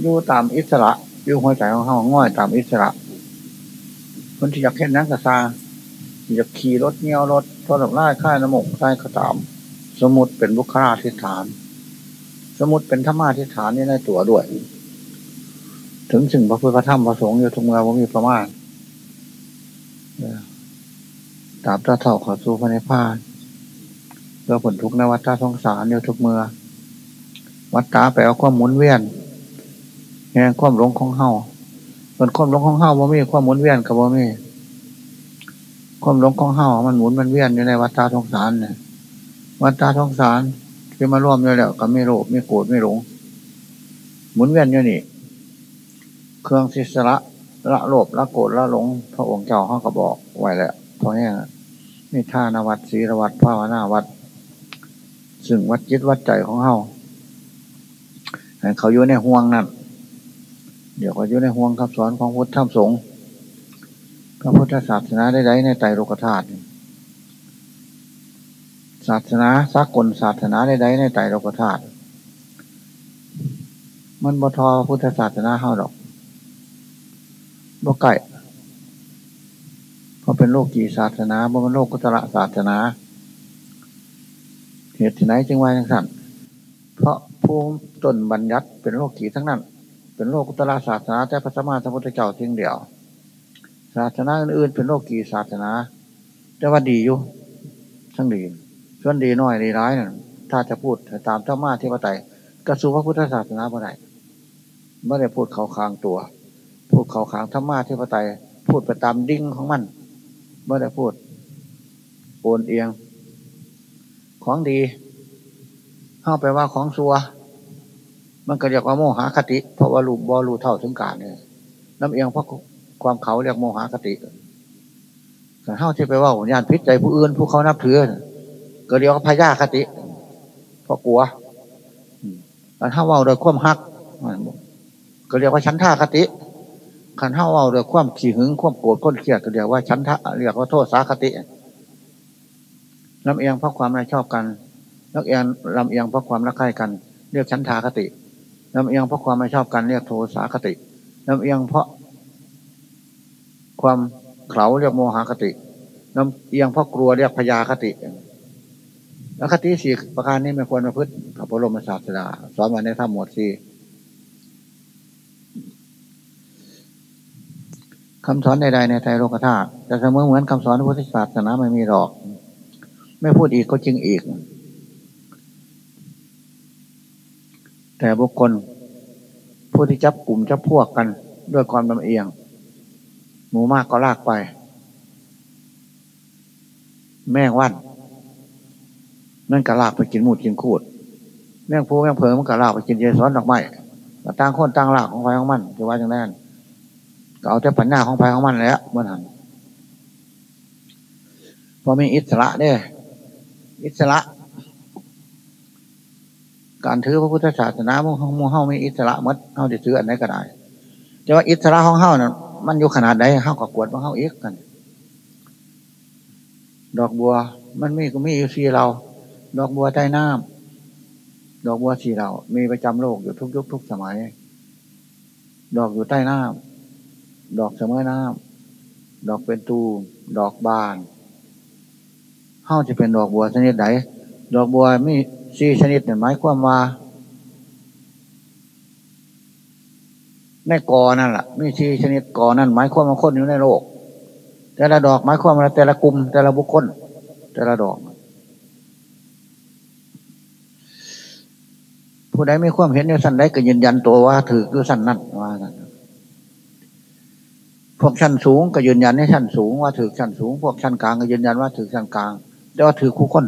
อยู่ตามอิสระอยู่หัวใจของเขาง่อยตามอิสระคนที่อยากเห็นนักกษาอยากขี่รถเงี้ยวรถทอดไล่ค่ายน้ำมกใต้กระตาม สมุดเป็นบุคลาธิฐาน สมุดเป็นธรรมาธิฐานนี่ในตัวด้วย ถึงสิ่งพระพุทธธรรมประสงค์อยู่ทุกเมื่อว่ามีประมาณตามตาเท่าขอสู้พระนิพพานเพื่อผลทุกนวัฏสงสารอยู่ทุกเมื่อวัฏตาแปลว่าความหมุนเวียน แห่ความหลงของเฮาส่วนความหลงของเฮาบ่มีความหมุนเวียนกับบ่มีความหลงของเฮามันหมุนมันเวียนอยู่ในวัฏสงสารเนี่ยวัฏสงสารที่มาร่วมอยู่แล้วก็ไม่โลภไม่โกรธไม่หลง หมุนเวียนอยู่นี่ เครื่องศิสระละโลภละโกรธละหลง พระองค์เจ้าเขาก็บอกไว้แล้วเพราะนี่นี่ท่านวัดศีรวัดภาวนาวัดซึ่งวัดจิตวัดใจของเฮาเขาอยู่ในห่วงนั่น เดี๋ยวเขาอยู่ในห่วงคำสอนของพุทธธรรมสงฆ์พระพุทธศาสนาได้ไในไตรโลกธาตุศาสนาสากลศาสนาได้ไในไตรโลกธาตุมันบทอพุทธศาสนาเฮาดอกบ่ไก่เพราะเป็นโลกกีศาสนาบ่เป็นโลกกุตระศาสนา เหตุที่ไหนจึงว่าอย่างสั้นเพราะผู้ต้นบัญญัติเป็นโลกกีทั้งนั้น เป็นโลกุตระศาสนาแต่พระสมมาสัมพุทธเจ้าเพียงเดียว ศาสนาอื่นๆเป็นโลกกีศาสนา แต่ว่าดีอยู่ทั้งดีส่วนดีน้อยดีร้ายนั่นถ้าจะพูดตามธรรมะที่พระไตรกระสูพระพุทธศาสนาบ่ได้ไม่ได้พูดเขาคางตัว พูดเขาคางธรรมะที่พระไตรพูดไปตามดิ้งของมันไม่ได้พูดโอนเอียง ของดีเข้าไปว่าของซัว มันก็เรียกว่าโมหะคติ เพราะว่ารูบอรูเท่าถึงการเนี่ยน้ำเอียงเพราะความเขาเรียกโมหะคติแต่เท่าที่ไปว่าญาณพิษใจผู้อื่นผู้เขานับถือก็เรียกว่าพยาคติ เพราะกลัวแต่ถ้าว่าโดยความฮักก็เรียกว่าชั้นท่าคติขันเท้าเอาโดยความขี่หึงความโกรธก้นเครียดก็เรียกว่าชั้นทะเรียกว่าโทษสาคติลำเอียงเพราะความไม่ชอบกันลำเอียงลำเอียงเพราะความรักใคร่กัน เรียกชั้นทาคติ ลำเอียงเพราะความไม่ชอบกันเรียกโทสาคติลำเอียงเพราะ ความเข่าเรียกโมหคติลำเอียงเพราะกลัวเรียกพยาคติแล้วคติสี่ประการนี้ไม่ควรมาพึ่งพระบรมศาสดาสอนมาในธรรมหมวดสี่คำสอนใดๆในไตรโลกธาตุจะเสมอเหมือนคำสอนพุทธศาสนาไม่มีหรอก ไม่พูดอีกก็จริงอีก แต่บุคคลผู้ที่จับกลุ่มจับพวกกันด้วยความลำเอียง หมูมากก็ลากไป แม่งวันนั่นก็ลากไปกินหมูดกินคูด แม่งผู้แม่งเผลอมันก็ลากไปกินเยสอนดอกไม้ต่างคนต่างลากของไฟของมันจะว่าอย่างนั้นก็เอาแต่ปัญญาของภายของมันแล้วเมื่อนั้นพอมีอิสระเนี่ยอิสระ การถือพระพุทธศาสนามุ่งมุ่งเฮามีอิสระมัดเฮาจะถืออันไหนก็ได้แต่ว่าอิสระของเฮานั้นมันอยู่ขนาดใดเฮาก็กวดว่าเฮาเอกกัน ดอกบัว มันมีก็มีอยู่สีเรา ดอกบัวใต้น้ำดอกบัวสีเรา มีประจำโลกอยู่ทุกยุคทุกสมัย ดอกอยู่ใต้น้ำดอกเสมอน้ำดอกเป็นตูมดอกบานเฮ้าจะเป็นดอกบัวชนิดไหนดอกบัวมี สี่ชนิดเนี่ยหมายความว่าในกอนั่นแหละมีสี่ชนิดกอนั่นหมายความว่าคนอยู่ในโลก แต่ละดอกหมายความว่าแต่ละกลุ่มแต่ละบุคคล แต่ละดอก ผู้ใดไม่ความเห็นในสั้นใดก็ยืนยันตัวว่า ถือคือสั้นนั่นว่าสั่นพวกชั้นสูงก็ยืนยันให้ชั้นสูงว่าถือชั้นสูง พวกชั้นกลางก็ยืนยันว่าถือชั้นกลางแต่ว่าถือคู่คน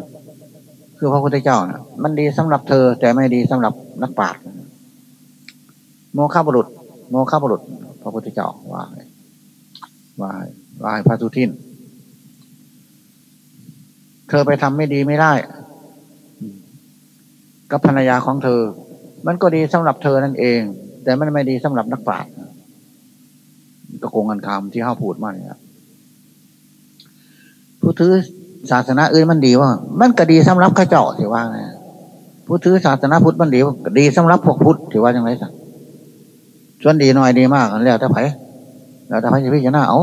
คือพระพุทธเจ้านะมันดีสำหรับเธอ แต่ไม่ดีสำหรับนักปราชญ์โมฆะบุรุษ โมฆะบุรุษ พระพุทธเจ้าว่าว่าว่าพระสุทินเธอไปทำไม่ดีไม่ได้ กับภรรยาของเธอ มันก็ดีสำหรับเธอนั่นเอง แต่มันไม่ดีสำหรับนักปราชญ์ตะโกงกันคำที่ข้าพูดมาเนี่ยผู้ถือ ศาสนาอื่นมันดีว่า มันก็ดีสำหรับข้าเจ้าถือว่าไงผู้ถือศาสนาพุทธมันดีดีสำหรับพวกพุทธถือว่าอย่างไรสักส่วนดีหน้อยดีมากแล้วแต่ไผแล้วแต่ไผ่จะพิจารณาเอา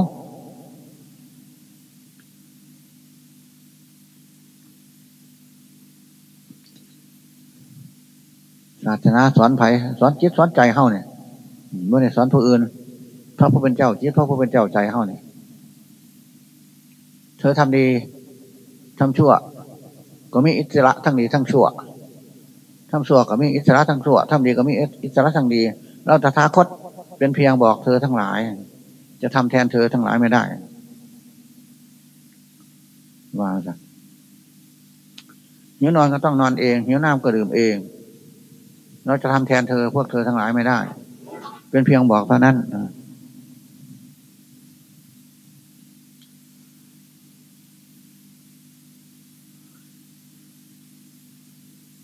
ศาสนาสอนไผ่สอนจิตสอนใจเฮาเนี่ยเมื่อในสอนผู้อื่นพระผู้เป็นเจ้าจิตพระผู้เป็นเจ้าใจเฮาเนี่ยเธอทำดี ทำชั่ว ก็มีอิสระทั้งดีทั้งชั่วทำชั่วก็มีอิสระทั้งชั่วทำดีก็มีอิสระทั้งดี เราตถาคตเป็นเพียงบอกเธอทั้งหลาย จะทำแทนเธอทั้งหลายไม่ได้ว่าจ้ะหิวนอนก็ต้องนอนเองหิวน้ำก็ดื่มเอง เราจะทำแทนเธอพวกเธอทั้งหลายไม่ได้ เป็นเพียงบอกเท่านั้น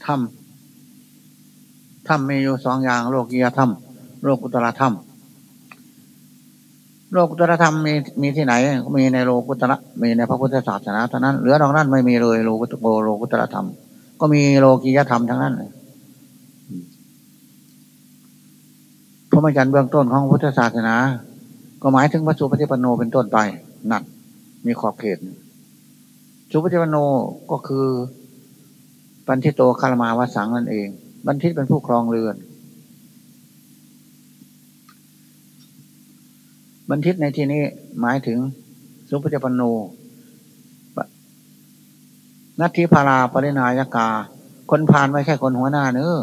ธรรมธรรมมีอยู่สองอย่างโลกียธรรมโลกุตระธรรม โลกุตระธรรมมีมีที่ไหน มีในโลกุตระมีในพระพุทธศาสนาเท่านั้นเหลือนอกนั้นไม่มีเลยโลกุตโกโลกุตระธรรม ก็มีโลกียธรรมทั้งนั้นพระมจรรย์เบื้องต้นของพุทธศาสนา ก็หมายถึงพระสุปฏิปันโนเป็นต้นไปนั่นมีขอบเขตสุปฏิปันโนก็คือ บันทิโตคารมาวสังนั่นเอง บันทิตเป็นผู้ครองเรือน บันทิตในที่นี้หมายถึงสุปฏิปันโนนัตถิพาราปรินายกา คนพานไม่ใช่คนหัวหน้าเนื้อ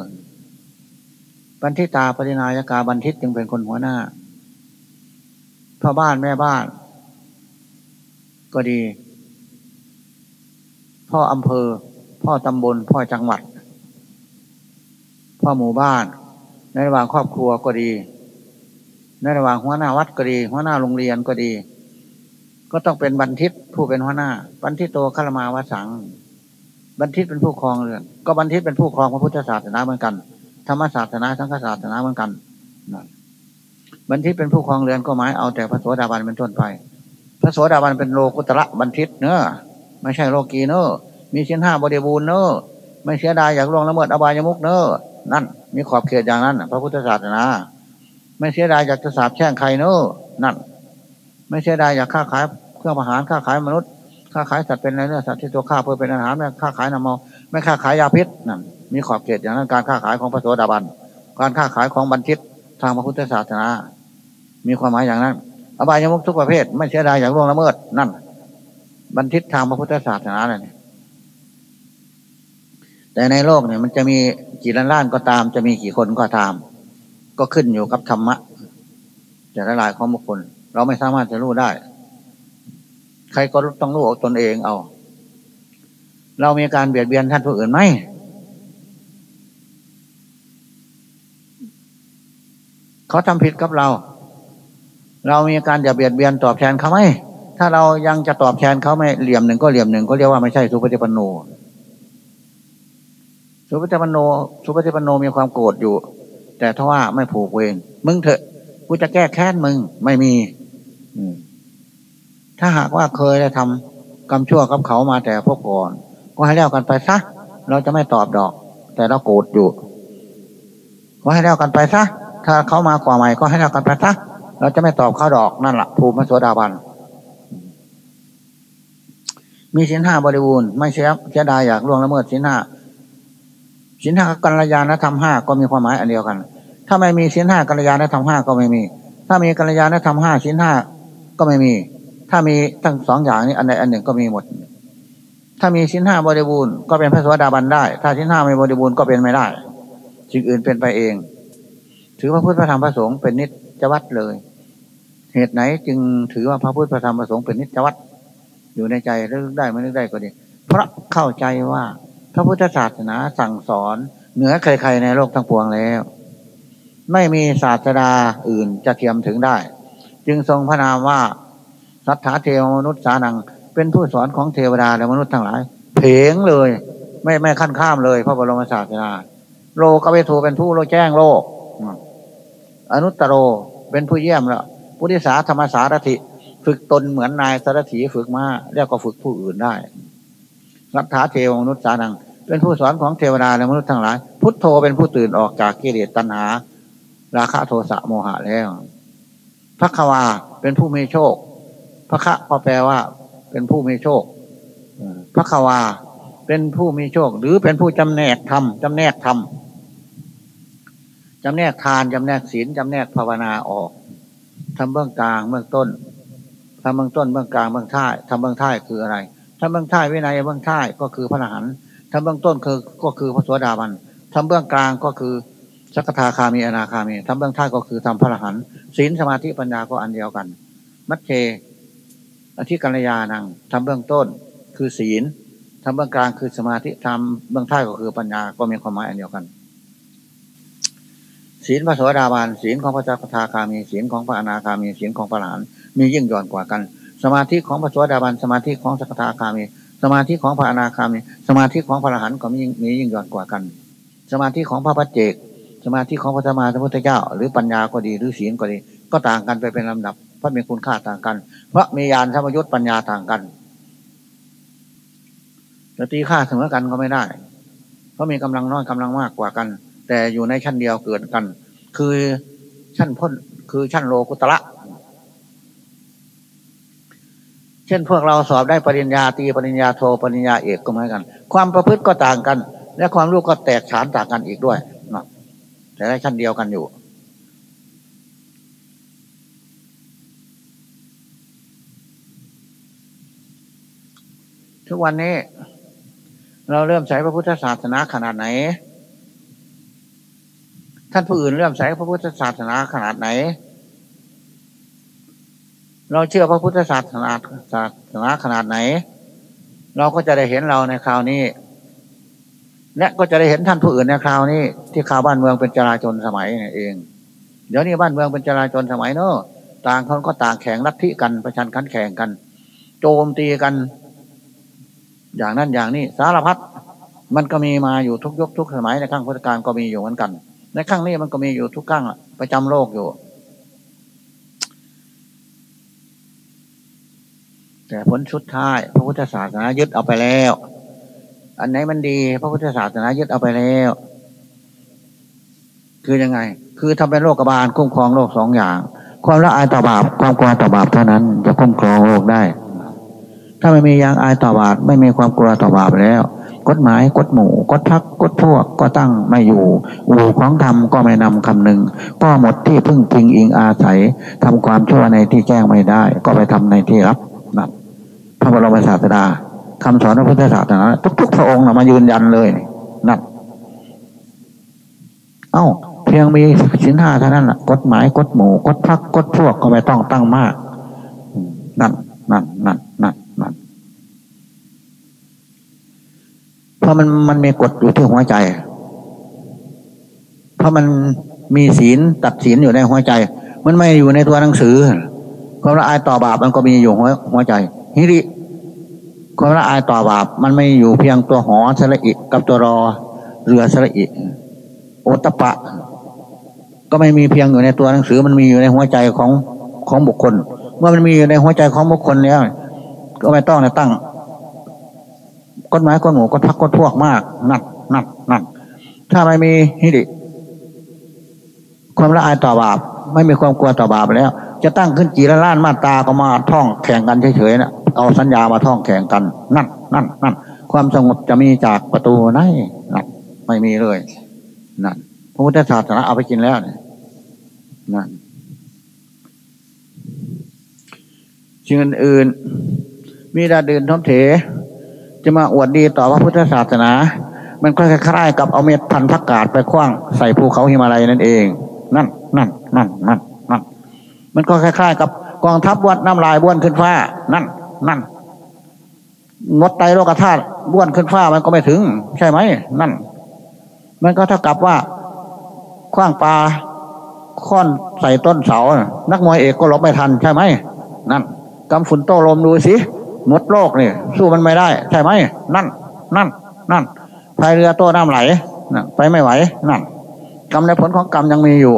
บันทิตาปรินายกาบันทิตจึงเป็นคนหัวหน้าพ่อบ้านแม่บ้าน ก็ดี พ่ออำเภอ พ่อตำบล พ่อจังหวัด พ่อหมู่บ้าน ในระหว่างครอบครัวก็ดี ในระหว่างหัวหน้าวัดก็ดี หัวหน้าโรงเรียนก็ดี ก็ต้องเป็นบันทิตผู้เป็นหัวหน้า บันทิตโตคามาวสัง บันทิตเป็นผู้ครองเรือน ก็บันทิตเป็นผู้ครองพระพุทธศาสนาเหมือนกัน ธรรมศาสนา สังฆศาสนาเหมือนกันบันทิตเป็นผู้ครองเรือนก็หมายเอาแต่พระโสดาบันเป็นต้นไป พระโสดาบันเป็นโลกุตระบันทิตเนอะไม่ใช่โลกีเนอะ มีเช่นห้าบริบูรณ์เนอะไม่เสียดายอยากล่วงละเมิดอบายมุกเนอะนั่น มีขอบเขตอย่างนั้นพระพุทธศาสนา ไม่เสียดายอยากจะสาบแช่งใครเนอะนั่น ไม่เสียดายอยากฆ่าขายเครื่องประหารฆ่าขายมนุษย์ค้าขายสัตว์เป็นอะไรเนื้อสัตว์ที่ตัวฆ่าเพื่อเป็นอาหารไม่ค้าขายน้ำเมาไม่ค้าขายยาพิษนั่นมีขอบเขตอย่างนั้นการค้าขายของพระโสดาบัน การค้าขายของบัณฑิตทางพระพุทธศาสนา มีความหมายอย่างนั้น อบายมุกทุกประเภท ไม่เสียดายอย่างร่วงละเมิดนั่น บัณฑิตทางพระพุทธศาสนาเนี่ย แต่ในโลกเนี่ยมันจะมีกี่ล้านล้านก็ตาม จะมีกี่คนก็ตาม ก็ขึ้นอยู่กับธรรมะแต่ละลายของบุคคล เราไม่สามารถจะรู้ได้ ใครก็ต้องรู้ตนเองเอา เรามีการเบียดเบียนท่านผู้อื่นไหมเขาทำผิดกับเรา เรามีการจะเบียดเบียนตอบแทนเขาไหมถ้าเรายังจะตอบแทนเขาไม่เหลี่ยมหนึ่งก็เหลี่ยมหนึ่งก็เรียกว่าไม่ใช่สุปฏิปันโน สุปฏิปันโน สุปฏิปันโนมีความโกรธอยู่ แต่ถ้าว่าไม่ผูกเวรมึงเถอะกูจะแก้แค้นมึงไม่มีถ้าหากว่าเคยได้ทำกรรมชั่วกับเขามาแต่พวกก่อน ก็ให้แล้วกันไปซะเราจะไม่ตอบดอก แต่เราโกรธอยู่ก็ให้แล้วกันไปซะถ้าเขามากว่าใหม่ก็ให้เรากันไปซะเราจะไม่ตอบเขาดอกนั่นแหละภูมิโสดาบันมีสินห้าบริบูรณ์ไม่เสียเสียดายอยากล่วงละเมิดสินห้า สินห้ากัลยาณธรรมห้าก็มีความหมายอันเดียวกัน ถ้าไม่มีสินห้ากัลยาณธรรมห้าก็ไม่มี ถ้ามีกัลยาณธรรมห้าสินห้าก็ไม่มี ถ้ามีทั้งสองอย่างนี้อันใดอันหนึ่งก็มีหมด ถ้ามีสินห้าบริบูรณ์ก็เป็นพระสวัสดาบันได้ ถ้าสินห้าไม่บริบูรณ์ก็เป็นไม่ได้สิ่งอื่นเป็นไปเอง ถือพระพุทธพระธรรมพระสงฆ์เป็นนิจวัตรเลย เหตุไหนจึงถือว่าพระพุทธพระธรรมพระสงฆ์เป็นนิจวัตรอยู่ในใจนึกได้ไม่นึกได้ก็ดี เพราะเข้าใจว่า ระพุทธศาสนาสั่งสอน เหนือใครๆในโลกทั้งปวงแล้ว ไม่มีศาสดาอื่นจะเทียมถึงได้ จึงทรงพระนามว่าสัทธาเทวมนุษย์สานัง เป็นผู้สอนของเทวดาและมนุษย์ทั้งหลายเพงเลย ไม่ไม่ขั้นข้ามเลยพระบรมศาสดาโลกเวทูเป็นผู้โลแจ้งโลก อนุตตโรเป็นผู้เยี่ยมแล้วพุทธิสาธรรมสารถิ ฝึกตนเหมือนนายสารถีฝึกมาแล้วก็ฝึกผู้อื่นได้รัฐาเทวมนุษย์สานัง เป็นผู้สอนของเทวดาและมนุษย์ทั้งหลาย พุทโธเป็นผู้ตื่นออกจากกิเลสตัณหา ราคะโทสะโมหะแล้วพระควาเป็นผู้มีโชคพระคะก็แปลว่า เป็นผู้มีโชคพระควาเป็นผู้มีโชค หรือเป็นผู้จำแนกธรรมจำแนกธรรมจำแนกทานจำแนกศีลจำแนกภาวนาออกทำเบื้องกลางเบื้องต้นทำเบื้องต้นเบื้องกลางเบื้องท้ายทำเบื้องท้ายคืออะไรทำเบื้องท้ายวินัยเบื้องท้ายก็คือพระอรหันต์ ทำเบื้องต้นคือก็คือพระสวสดาบันทำเบื้องกลางก็คือสักทาคามีอนาคามีทำเบื้องท้ายก็คือทำพระอรหันต์ศีลสมาธิปัญญาก็อันเดียวกัน มัชเชอธิกัลยานังทำเบื้องต้นคือศีลทำเบื้องกลางคือสมาธิทำเบื้องท้ายก็คือปัญญาก็มีความหมายอันเดียวกัน ศีลพระโสดาบันศีลของพระจักทาคามีศีลของพระอนาคามีศีลของพระหลานมียิ่งย่อนกว่ากัน สมาธิของพระโสดาบันสมาธิของสักทาคามี สมาธิของพระอนาคามีสมาธิของพระอรหันต์ก็มีมียิ่งย่อนกว่ากัน สมาธิของพระพัจเจก สมาธิของพระธรรมาสัมพุทธเจ้า หรือปัญญาก็ดีหรือศีลก็ดี ก็ต่างกันไปเป็นลำดับ เพราะมีคุณค่าต่างกัน เพราะมียานธรรมยุทธปัญญาต่างกันจะตีค่าเสมอกันก็ไม่ได้ เพราะมีกำลังน้อยกำลังมากกว่ากัน แต่อยู่ในชั้นเดียวเกิดกัน คือชั้นพ้นคือชั้นโลกุตระ เช่นพวกเราสอบได้ปริญญาตีปริญญาโทปริญญาเอกก็เหมือนกัน ความประพฤติก็ต่างกัน และความรู้ก็แตกฉานต่างกันอีกด้วยนะแต่ได้ชั้นเดียวกันอยู่ ทุกวันนี้ เราเริ่มใช้พระพุทธศาสนาขนาดไหน ท่านผู้อื่นเลื่มใสพระพุทธศาสนาขนาดไหน เราเชื่อพระพุทธศาสนาศาสนาขนาดไหน เราก็จะได้เห็นเราในคราวนี้ และก็จะได้เห็นท่านผู้อื่นในคราวนี้ ที่ข่าวบ้านเมืองเป็นจราจนสมัยเอง เดี๋ยวนี้บ้านเมืองเป็นจราจนสมัยเนอะต่างคนก็ต่างแข่งลัทธิกันประชันขันแข่งกัน โจมตีกัน อย่างนั้นอย่างนี้สารพัดมันก็มีมาอยู่ทุกยุคทุกสมัยในข้างพุทธการก็มีอยู่เหมือนกัน ในข้างนี้มันก็มีอยู่ทุกข้างประจำโลกอยู่ แต่ผลชุดท้าย พระพุทธศาสนายึดเอาไปแล้ว อันไหนมันดี พระพุทธศาสนายึดเอาไปแล้ว คือยังไง คือทำเป็นโรคบาลคุ้มครองโลกสองอย่าง ความละอายต่อบาปความกลัวต่อบาปเท่านั้น จะคุ้มครองโลกได้ ถ้าไม่มียางอายต่อบาปไม่มีความกลัวต่อบาปแล้ว กฎหมายกฎหมู่กฎพักกฎพวกก็ตั้งไม่อยู่อู่ของธรรมก็ไม่นำคำหนึ่งก็หมดที่พึ่งพิงอิงอาศัยทำความชั่วในที่แจ้งไม่ได้ ก็ไปทำในที่รับนับ พระบรมศาสดาคำสอนพระพุทธศาสนาทุก ๆ พระองค์มายืนยันเลยนั่นเอ้า เพียงมีสินห้าเท่านั้นะกฎหมายกฎหมู่กฎพักกฎพวกก็ไม่ต้องตั้งมาก นั่นนั่นนั่นนั่นนั่นราะมันมันมีกฎอยู่ที่หัวใจ เพราะมันมีศีลตัดศีลอยู่ในหัวใจ มันไม่อยู่ในตัวหนังสือความละอายต่อบาปมันก็มีอยู่หัวหัวใจ ฮิริความละอายต่อบาปมันไม่อยู่เพียงตัวหอสระอิกับตัวรอเรือสระอิโอตปะ ก็ไม่มีเพียงอยู่ในตัวหนังสือมันมีอยู่ในหัวใจของของบุคคล เมื่อมันมีอยู่ในหัวใจของบุคคลแล้ว ก็ไม่ต้องตั้งกฎหมายกฎหมู่กฎพักกฎพวกมากนักนักนักถ้าไม่มีฮิริความละอายต่อบาป ไม่มีความกลัวต่อบาปแล้ว จะตั้งขึ้นกี่ละล้านมาตาก็มาท่องแข่งกันเฉยๆนะ เอาสัญญามาท่องแข่งกัน นั่นนั่นนั่นความสงบจะมีจากประตูไหนนั่นไม่มีเลยนั่นพระพุทธศาสนาเอาไปกินแล้วเนี่ยนั่นสิ่งอื่นมีดาเดินท้อมเถ จะมาอวดดีต่อพระพุทธศาสนา มันก็คล้ายๆกับเอาเม็ดพันธุ์ผักกาดไปคว้างใส่ภูเขาหิมาลัยนั่นเอง นั่นนั่นนั่นนั่นนั่นมันก็คล้ายๆกับกองทัพวัดน้ำลายบ้วนขึ้นฟ้า นั่น นั่นงดไตโลกธาตุบ้วนขึ้นฟ้ามันก็ไม่ถึง ใช่ไหมนั่น มันก็เท่ากับว่าคว้างปลาค้อนใส่ต้นเสา นักมวยเอกก็ลบไม่ทันใช่ไหมนั่นกำฝุ่นโตลมดูสิหมดโลกนี่สู้มันไม่ได้ ใช่ไหมนั่น นั่น นั่นพายเรือโต้น้ำไหลไปไม่ไหว นั่นกรรมในผลของกรรมยังมีอยู่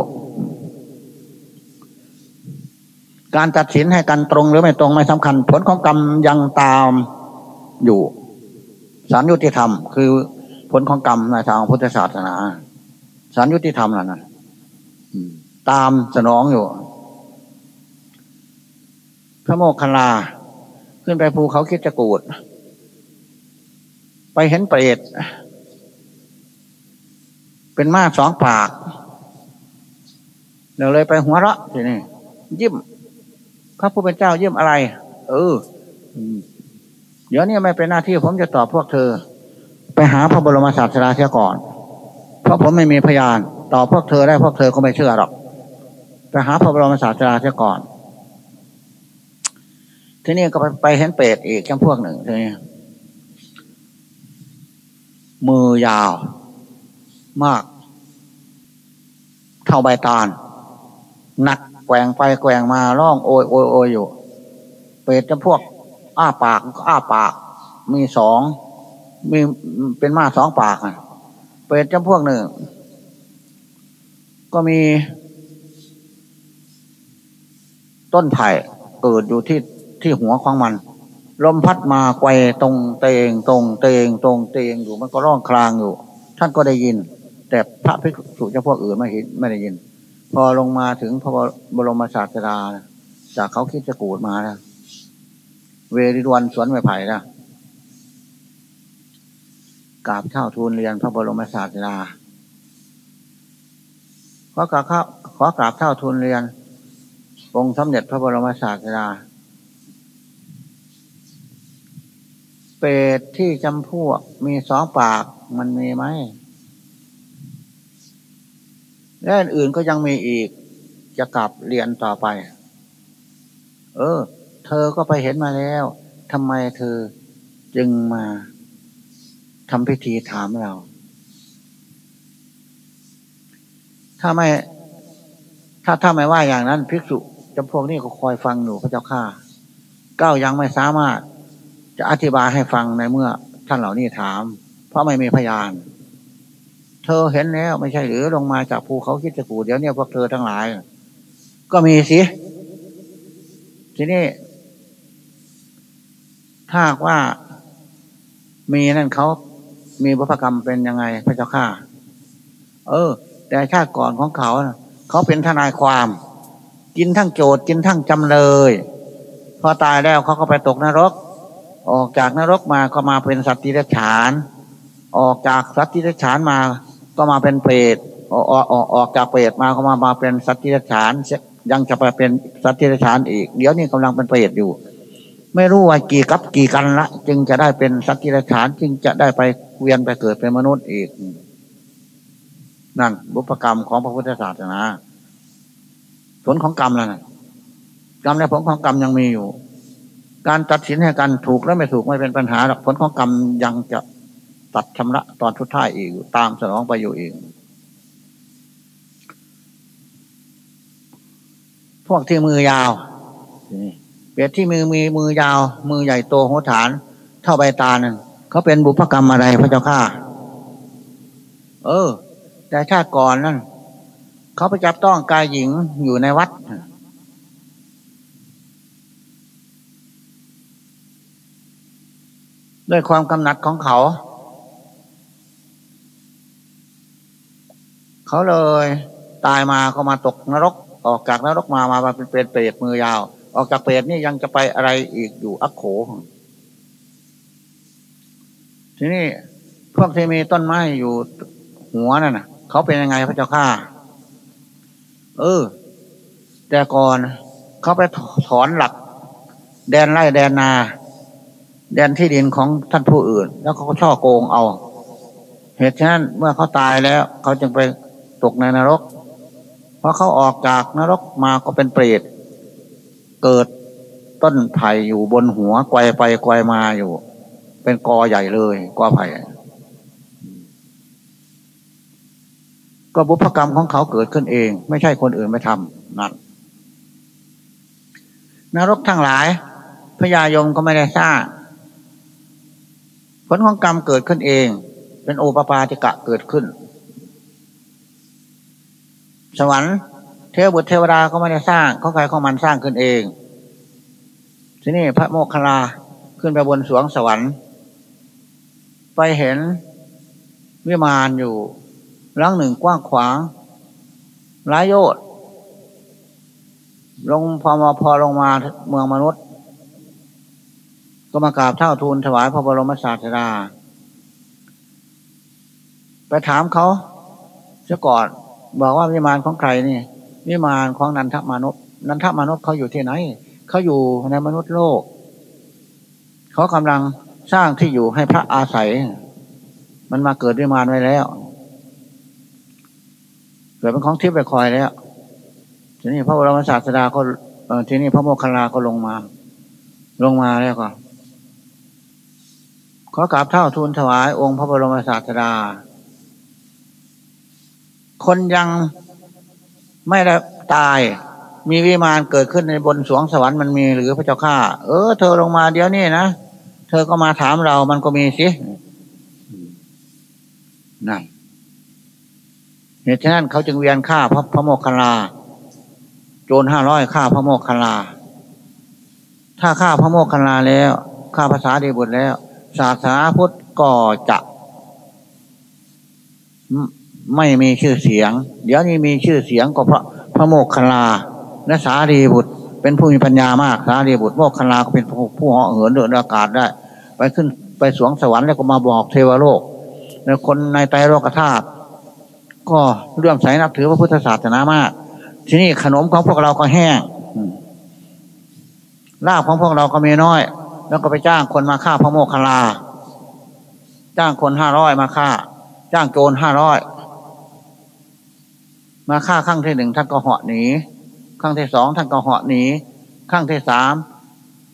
การตัดสินให้กันตรงหรือไม่ตรงไม่สำคัญ ผลของกรรมยังตามอยู่สารยุติธรรม คือผลของกรรมในทางพุทธศาสนาสารยุติธรรมนั่นตามสนองอยู่ พระโมคคัลลา ขึ้นไปภูเขาคิดจะกูด ไปเห็นเปรตเป็นมาสองปากเราเลยไปหัวเราะทีนี้ยิ้ม พระผู้เป็นเจ้าเยิ้มอะไร เออเดี๋ยวนี้ไม่เป็นหน้าที่ผมจะตอบพวกเธอ ไปหาพระบรมศาสดาเสียก่อน เพราะผมไม่มีพยานตอบพวกเธอได้พวกเธอก็ไม่เชื่อหรอกไปหาพระบรมศาสดาเสียก่อน ทีนี้ก็ไปไปเห็นเปรตอีกจำพวกหนึ่งทีนี้มือยาวมาก เท่าใบตาลหนัก แกว่งไปแกว่งมาร้องโอยโอยโอยอยู่ เปรตจำพวก อ้าปากก็อ้าปาก มีสองมีเป็นมาสองปากเปรตจำพวกหนึ่ง ก็มี ต้นไผ่เกิดอยู่ที่ที่หัวของมัน ลมพัดมาไกวตรงเตงตรงเตงตรงเตงอยู่มันก็ร้องคลางอยู่ ท่านก็ได้ยิน แต่พระภิกษุเจ้าพวกอื่นไม่เห็นไม่ได้ยิน พอลงมาถึงพระบรมศาสดาจากเขาคิดจะกูดมานะเวริวันสวนไม้ไผ่นะกราบเท่าทูลเรียนพระบรมศาสดาขอกราบขอกราบเท่าทูลเรียนองค์สมเด็จพระบรมศาสดา เปรตที่จำพวกมีสองปากมันมีไหม และอื่นก็ยังมีอีก จะกลับเรียนต่อไป เออ เธอก็ไปเห็นมาแล้วทำไมเธอจึงมาทำพิธีถามเรา ถ้าไม่ ถ้าถ้าไม่ว่าอย่างนั้นภิกษุจำพวกนี้ก็คอยฟังอยู่พระเจ้าข้าก้ายังไม่สามารถ จะอธิบายให้ฟังในเมื่อท่านเหล่านี้ถาม เพราะไม่มีพยาน ธอเห็นแล้ว ไม่ใช่หรือลงมาจากภูเขาคิดจะกูเดี๋ยวนี้พวกเธอทั้งหลาย ก็มีสิทีนี้ ถ้าว่ามีนั่นเขามีบุพกรรมเป็นยังไง พระเจ้าข้าเออ แต่ชาติก่อนของเขาเขาเป็นทนายความ กินทั้งโจทย์กินทั้งจำเลย พอตายแล้วเขาก็ไปตกนรก ออกจากนรกมาก็มาเป็นสัตว์ที่รัฉาน ออกจากสัตว์ที่รัฉานมา ก็มาเป็นเปรตออกออกออกจากเปรตมาก็มามาเป็นสัตว์ที่รัฉานยังจะไปเป็นสัตว์ที่รัฉานอีก เดี๋ยวนี้กำลังเป็นเปรตอยู่ ไม่รู้ว่ากี่กับกี่กันละ จึงจะได้เป็นสัตว์ที่รัฉานจึงจะได้ไปเวียนไปเกิดเป็นมนุษย์อีก นั่นบุพกรรมของพระพุทธศาสนาผลของกรรมแล้วนะกรรมและผลของกรรมยังมีอยู่ การตัดสินให้กันถูกและไม่ถูกไม่เป็นปัญหาหรอกผลของกรรมยังจะ ตัดชำระตอนทุดท้ายอีก ตามสนองไปอยู่อีกพวกที่มือยาวเปียที่มือมีมือยาว มือใหญ่โตหัวฐาน เท่าใบตานั่นเขาเป็นบุพกรรมอะไรพระเจ้าข้าเออ แต่ชาติก่อนนั่นเขาไปจับต้องกายหญิงอยู่ในวัดด้วยความกำหนัดของเขา เขาเลย ตายมาก็มาตกนรก ออกจากนรกมามาเป็นเปรตเปรตมือยาว ออกจากเปรตนี่ยังจะไปอะไรอีกอยู่อักโข ทีนี้พวกที่มีต้นไม้อยู่หัวนั่นน่ะ เขาเป็นยังไงพระเจ้าข้าเออ แต่ก่อนเขาไปถอนหลัก แดนไร่แดนนา แดนที่ดินของท่านผู้อื่น แล้วเขาก็ช่อโกงเอา เหตุฉะนั้นเมื่อเขาตายแล้ว เขาจึงไป ตกในนรกเพราะเขาออกจากนรกมาก็เป็นเปรตเกิดต้นไผ่อยู่บนหัวไกวไปไกวมาอยู่ เป็นกอใหญ่เลยกอไผ่ก็บุพกรรมของเขาเกิดขึ้นเอง ไม่ใช่คนอื่นไปทำนั่นนรกทั้งหลายพญายมก็ไม่ได้สร้างผลของกรรมเกิดขึ้นเอง เป็นโอปปาติกะเกิดขึ้น สวรรค์เทวบุตรเทวดาก็ไม่ได้สร้างเขาใครของมันสร้างขึ้นเอง ทีนี้พระโมคคัลลาขึ้นไปบนสวงสวรรค์ ไปเห็นวิมานอยู่ร่างหนึ่งกว้างขวางหลายโยชน์ลงพอมาพอลงมาเมืองมนุษย์ ก็มากราบเท่าทูลถวายพระบรมศาสดา ไปถามเขาเสียก่อน บอกว่าวิมานของใครนี่วิมานของนันทมนุษย์นันทมนุษย์เขาอยู่ที่ไหน เขาอยู่ในมนุษย์โลก เขากำลังสร้างที่อยู่ให้พระอาศัย มันมาเกิดวิมานไว้แล้วเกิดเป็นของทิพย์ไปคอยแล้ว ทีนี้พระบรมศาสดาก็ทีนี้พระโมคคัลลาก็ลงมา ลงมาแล้วก็ขอกราบเท่าทูลถวายองค์พระบรมศาสดา คนยังไม่ได้ตาย มีวิมานเกิดขึ้นในบนสวงสวรรค์มันมีหรือพระเจ้าข้า เออ เธอลงมาเดี๋ยวนี้นะ เธอก็มาถามเรามันก็มีสินั่นเหตุฉะนั้นเขาจึงเวียนฆ่าพระพระโมคคัลลา โจรห้าร้อยฆ่าพระโมคคัลลา ถ้าฆ่าพระโมคคัลลาแล้วฆ่าภาษาดีบุตรแล้ว ศาสนาพุทธก็จะ ไม่มีชื่อเสียง เดี๋ยวนี้มีชื่อเสียงก็เพราะพระโมคคัลาและสารีบุตร เป็นผู้มีปัญญามากสารีบุตรโมคคัลาก็เป็นผู้ผู้เหาะเหินเดินอากาศได้ ไปขึ้นไปสวงสวรรค์แล้วก็มาบอกเทวโลกในคนในไตรโลกธาตุก็เรื่องใสนับถือพระพุทธศาสนามาก ที่นี่ขนมของพวกเราก็แห้งลาบของพวกเราก็มีน้อย แล้วก็ไปจ้างคนมาฆ่าพระโมคคัลลา จ้างคนห้าร้อยมาฆ่า จ้างโจรห้าร้อย มาฆ่าข้างที่หนึ่งท่านก็เหาะหนีข้างที่สองท่านก็เหาะหนีข้างที่สาม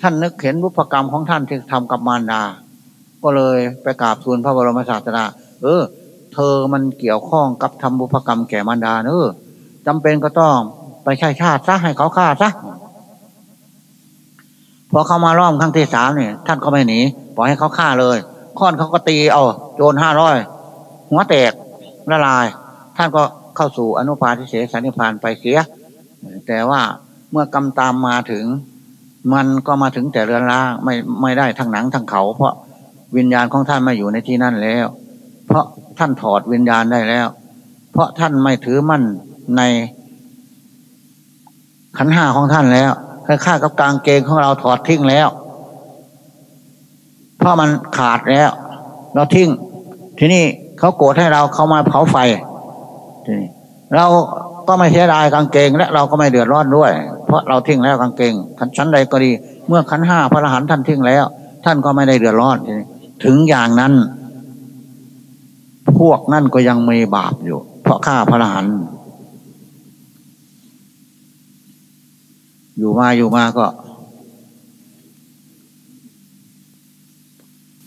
ท่านนึกเห็นบุพกรรมของท่านที่ทำกับมารดา ก็เลยไปกราบทูลพระบรมศาสดา เออ เธอมันเกี่ยวข้องกับทำบุพกรรมแก่มารดาเนอจำเป็นก็ต้องไปใช้ชาติซะให้เขาฆ่าซะพอเขามาล้อมครั้งที่สามเนี่ยท่านก็ไม่หนีปล่อยให้เขาฆ่าเลยค้อนเขาก็ตีเอาโจรห้าร้อยหัวแตกละลาย ท่านก็ เข้าสู่อนุปาทิเสสนิพานไปเสีย แต่ว่าเมื่อกรรมตามมาถึง มันก็มาถึงแต่เรือนร่างไม่ไม่ได้ทั้งหนังทั้งเขา เพราะวิญญาณของท่านมาอยู่ในที่นั่นแล้ว เพราะท่านถอดวิญญาณได้แล้ว เพราะท่านไม่ถือมั่นในขันห้าของท่านแล้วค่ากับกลางเกงของเราถอดทิ้งแล้ว เพราะมันขาดแล้ว เราทิ้ง ทีนี้เขาโกรธให้เราเขามาเผาไฟ เราก็ไม่เสียดายกางเกง และเราก็ไม่เดือดร้อนด้วย เพราะเราทิ้งแล้วกางเกงชั้นใดก็ดี เมื่อขันห้าพระอรหันต์ท่านทิ้งแล้ว ท่านก็ไม่ได้เดือดร้อนถึงอย่างนั้น พวกนั่นก็ยังมีบาปอยู่ เพราะฆ่าพระอรหันต์อยู่มาอยู่มาก็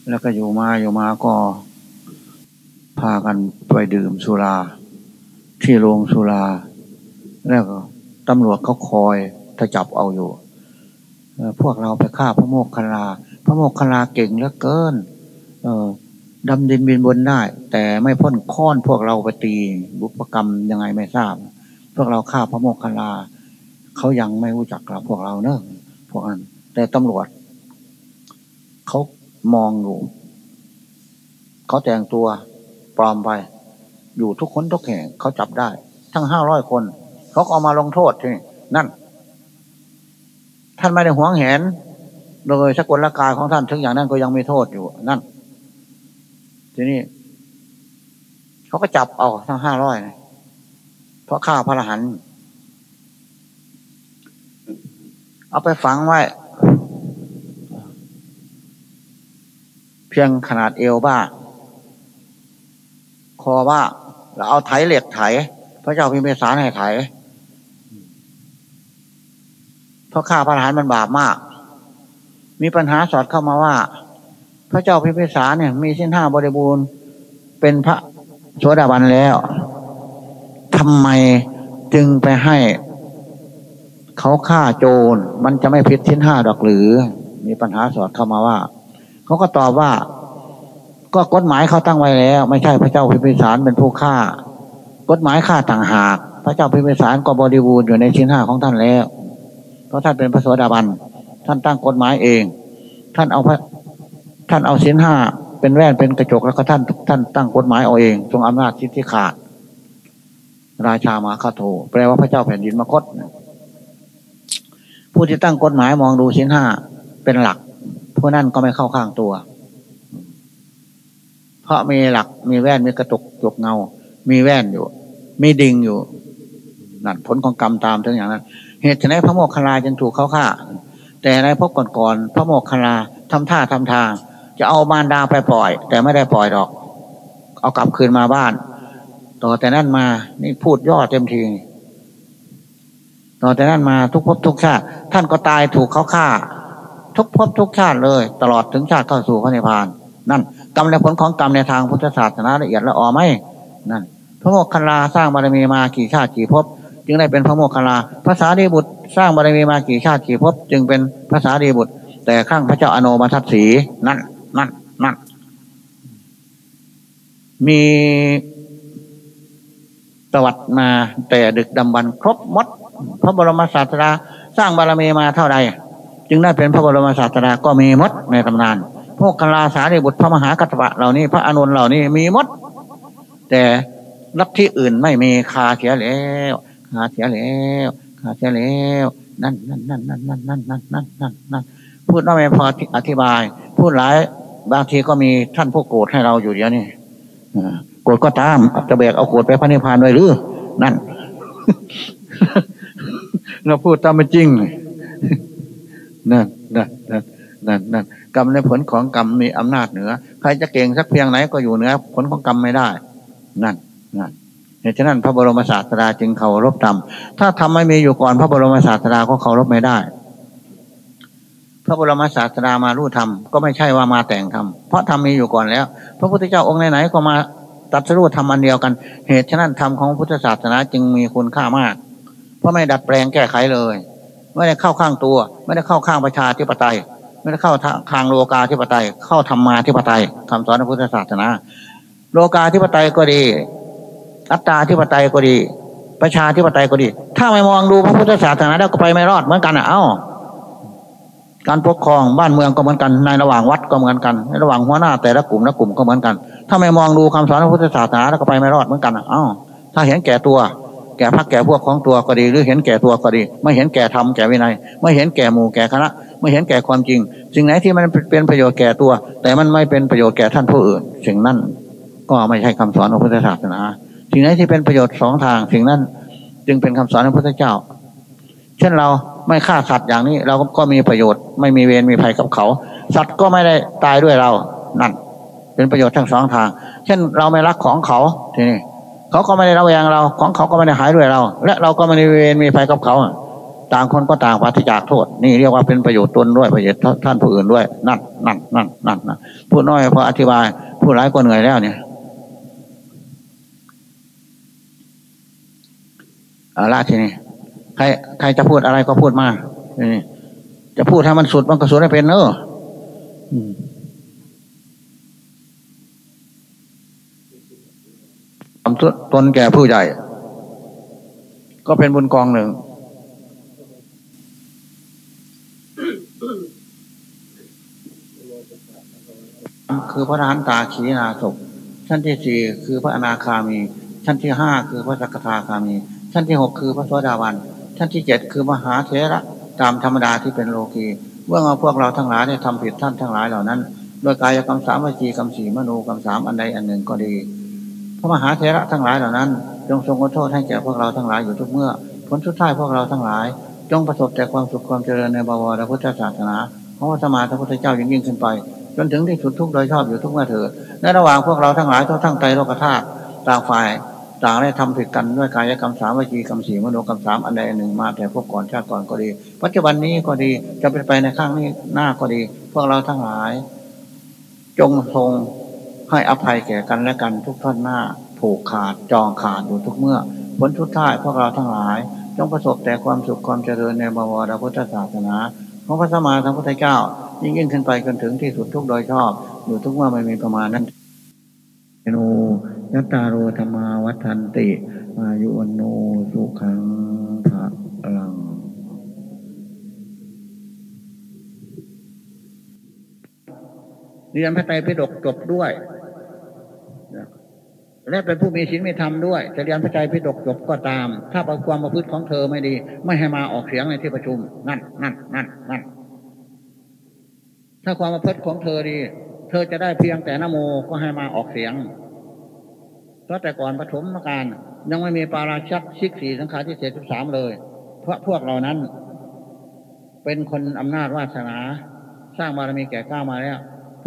แล้วก็อยู่มาอยู่มาก็พากันไปดื่มสุรา ที่โรงสุรา แล้วก็ตำรวจเขาคอยถ้าจับเอาอยู่พวกเราไปฆ่าพระโมกขลา พระโมกขลาเก่งเหลือเกิน เออดำดินบินบนได้ แต่ไม่พ้นค้อนพวกเราไปตีบุพกรรมยังไงไม่ทราบ พวกเราฆ่าพระโมกขลา เขายังไม่รู้จักเราพวกเราเนอะพวกนั้นแต่ตำรวจ เขามองอยู่ เขาแต่งตัวปลอมไป อยู่ทุกคนทุกแห่งเขาจับได้ ทั้งห้าร้อยคนเขาเอามาลงโทษที่นั่น ท่านไม่ได้หวงเห็นโดยสกุลกายของท่านถึงอย่างนั้นก็ยังมีโทษอยู่นั่น ทีนี้เขาก็จับเอาทั้งห้าร้อยเพราะฆ่าพระรหันเอาไปฝังไว้ เพียงขนาดเอวบ้า คอบ้า แล้วเอาไถเหล็กไถ พระเจ้าพิมพิสารให้ไถเพราะฆ่าพระรหันมันบาปมาก มีปัญหาสอดเข้ามาว่า พระเจ้าพิมพิสารเนี่ย มีเส้นห้าบริบูรณ์ เป็นพระโสดาบันแล้วทำไมจึงไปให้ เขาฆ่าโจรมันจะไม่ผิดสิ้นห้าดอกหรือ มีปัญหาสอดเข้ามาว่า เขาก็ตอบว่า ก็กฎหมายเขาตั้งไว้แล้ว ไม่ใช่พระเจ้าพิมพิสารเป็นผู้ฆ่า กฎหมายฆ่าต่างหาก พระเจ้าพิมพิสารก็บริบูรณ์อยู่ในชิ้นห้าของท่านแล้ว เพราะท่านเป็นพระโสดาบันท่านตั้งกฎหมายเอง ท่านเอาพระท่านเอาสินห้าเป็นแว่นเป็นกระจกแล้วก็ท่านท่านตั้งกฎหมายเอาเองทรงอำนาจสิทธิขาด ราชามาคาโทแปลว่าพระเจ้าแผ่นดินมคตผู้ที่ตั้งกฎหมายมองดูสินห้าเป็นหลักผู้นั่นก็ไม่เข้าข้างตัว เพราะมีหลักมีแว่นมีกระตุกจกเงา มีแว่นอยู่ มีดิ่งอยู่นั่นผลของกรรมตามถึงอย่างนั้น เหตุฉะนั้นพระโมคคัลลาจึงถูกเขาฆ่า แต่ในพบก่อนๆพระโมคคัลลาทำท่าทำทาง จะเอามารดาไปปล่อย แต่ไม่ได้ปล่อยดอก เอากลับคืนมาบ้าน ต่อแต่นั้นมานี่พูดย่อเต็มทีต่อแต่นั้นมาทุกภพทุกชาติ ท่านก็ตายถูกเขาฆ่า ทุกภพทุกชาติเลย ตลอดถึงชาติเข้าสู่พระนิพพาน นั่น รรมและผลของกรรมในทางพุทธศาสนาละเอียดละออไหมนั่นพระโมคคัลลาสร้างบารมีมากี่ชาติกี่ภพจึงได้เป็นพระโมคคัลลาภาษาดีบุตรสร้างบารมีมากี่ชาติกี่ภพจึงเป็นภาษาดีบุตร แต่ข้างพระเจ้าอโนมาทัศสีนั่นนั่นนั่นมีประวัติมาแต่ดึกดำบรรครบมด พระบรมศาสดาสร้างบารมีมาเท่าใดจึงได้เป็นพระบรมศาสดาก็มีมดในตำนาน พวกกลาสารีบุตรพระมหากัตปะเหล่านี้ พระอนุนเหล่านี้มีมด แต่ลัทธิอื่นไม่มีคาเสียแล้วคาเสียแล้วคาเสียแล้วนั่นนั่นนั่นนั่นนั่นนั่นนั่นนั่นนั่นนั่นพูดน้อยไม่พออธิบาย พูดหลายบางทีก็มีท่านผู้โกรธให้เราอยู่เดียวนี่โกรธก็ตามจะเบกเอาโกรธไปพระนิพพานไว้หรือนั่นเราพูดตามเป็นจริงนั่นนั่นนั่นนั่นนั่น กรรมในผลของกรรมมีอำนาจเหนือ ใครจะเก่งสักเพียงไหนก็อยู่เหนือ ผลของกรรมไม่ได้ นั่นนั่นเหตุฉะนั้นพระบรมศาสดาจึงเคารพธรรม ถ้าทำไม่มีอยู่ก่อน พระบรมศาสดาก็เคารพไม่ได้ พระบรมศาสดามารู้ธรรมก็ไม่ใช่ว่ามาแต่งธรรม เพราะธรรมมีอยู่ก่อนแล้ว พระพุทธเจ้าองค์ไหนๆก็มาตัดสู้ธรรมอันเดียวกัน เหตุฉะนั้นธรรมของพุทธศาสนาจึงมีคุณค่ามาก เพราะไม่ดัดแปลงแก้ไขเลย ไม่ได้เข้าข้างตัว ไม่ได้เข้าข้างประชาธิปไตย ไม่ได้เข้าทางโลกาธิปไตย เข้าธรรมาธิปไตยคำสอนของพุทธศาสนา โลกาธิปไตยก็ดี อัตตาธิปไตยก็ดี ประชาธิปไตยก็ดี ถ้าไม่มองดูพระพุทธศาสนาแล้วก็ไปไม่รอดเหมือนกันอะเอ้าการปกครองบ้านเมืองก็เหมือนกันในระหว่างวัดก็เหมือนกันในระหว่างหัวหน้าแต่ละกลุ่มละกลุ่มก็เหมือนกัน ถ้าไม่มองดูคำสอนของพุทธศาสนาแล้วก็ไปไม่รอดเหมือนกันอะเอ้าถ้าเห็นแก่ตัว แก่พักแก่พวกของตัวก็ดี หรือเห็นแก่ตัวก็ดี ไม่เห็นแก่ธรรมแก่วินัย ไม่เห็นแก่หมู่แก่คณะ ไม่เห็นแก่ความจริง สิ่งไหนที่มันเป็นประโยชน์แก่ตัว แต่มันไม่เป็นประโยชน์แก่ท่านผู้อื่น สิ่งนั้นก็ไม่ใช่คำสอนของพุทธศาสนา สิ่งไหนที่เป็นประโยชน์สองทาง สิ่งนั้น จึงเป็นคำสอนของพระพุทธเจ้า เช่นเราไม่ฆ่าสัตว์อย่างนี้ เราก็มีประโยชน์ ไม่มีเวรมีภัยกับเขา สัตว์ก็ไม่ได้ตายด้วยเรานั่น เป็นประโยชน์ทั้งสองทาง เช่นเราไม่รักของเขาทีนี้เขาก็ไม่ได้ระแวงเรา ของเขาก็ไม่ได้หายด้วยเรา และเราก็ไม่ได้เวรมีภัยกับเขา ต่างคนก็ต่างปฏิจากโทษ นี่เรียกว่าเป็นประโยชน์ตนด้วยประโยชน์ท่านผู้อื่นด้วย นั่นนั่นนั่นนั่นพูดน้อยพออธิบายพูดร้ายก็เหนื่อยแล้วเนี่ยอาละทีนี้ใครใครจะพูดอะไรก็พูดมาจะพูดให้มันสุดมันก็สุดให้เป็นเนอะำตนแก่ผู้ใหญ่ ก็เป็นบุญกองหนึ่ง คือพระทานตาขีนาศพชั้นที่สี่คือพระอนาคามี ชั้นที่ห้าคือพระสักทาคามี ชั้นที่หกคือพระสวสดาวันชั้นที่เจ็ดคือมหาเถระตามธรรมดาที่เป็นโลกีเมื่อเราพวกเราทั้งหลายได้ทำผิดท่านทั้งหลายเหล่านั้นโดยกายกรรมสามวิจีกรรมสี่มโนกรรมสามอันใดอันหนึ่งก็ดี พระมหาเถระทั้งหลายเหล่านั้นจงทรงโทษให้แก่พวกเราทั้งหลายอยู่ทุกเมื่อ ผลสุดท้ายพวกเราทั้งหลาย จงประสบแต่ความสุขความเจริญในบวรพุทธศาสนาเพราะว่าสมาธิพุทธเจ้ายิ่งยิ่งขึ้นไป จนถึงที่สุดทุกโดยชอบอยู่ทุกเมื่อเถิดในระหว่างพวกเราทั้งหลายทั้งทั้งใจโลกธาตุต่างฝ่ายต่างได้ทำผิดกันด้วยกายกรรมสามวิจีกรรมสี่มโนกรรมสามอันใดหนึ่งมาแต่พวกก่อนชาติก่อนก็ดี ปัจจุบันนี้ก็ดีจะเป็นไปในข้างนี้หน้าก็ดี พวกเราทั้งหลาย จงทรงให้อภัยแก่กันและกันทุกท่านหน้าผูกขาดจองขาดอยู่ทุกเมื่อผลทุดท้ายพวกเราทั้งหลาย จงประสบแต่ความสุขความเจริญในบวรพุทธศาสนาของพระสมมาสัมพุทธเจ้า ยิ่งยิ่งขึ้นไปจนถึงที่สุดทุกโดยชอบ อยู่ทุกเมื่อไม่มีประมาณนั้นโนยัตตาโรธรรมาวัฏันติ อายุวันโนสุขังภะลังเรียนพระไตรปิฎกจบด้วย และเป็นผู้มีศีลมีธรรมด้วย จะเรียนพระใจพิดกจบก็ตาม ถ้าประความประพฤติของเธอไม่ดี ไม่ให้มาออกเสียงในที่ประชุม นั่น นั่น นั่น นั่น ถ้าความประพฤติของเธอดี เธอจะได้เพียงแต่นโมก็ให้มาออกเสียงเพราะแต่ก่อนปฐมการยังไม่มีปาราชักชิกสี่สังขารที่เจ็ดสิบสามเลย เพราะพวกเรานั้น เป็นคนอำนาจวาสนา สร้างบารมีแก่ก้ามาแล้ว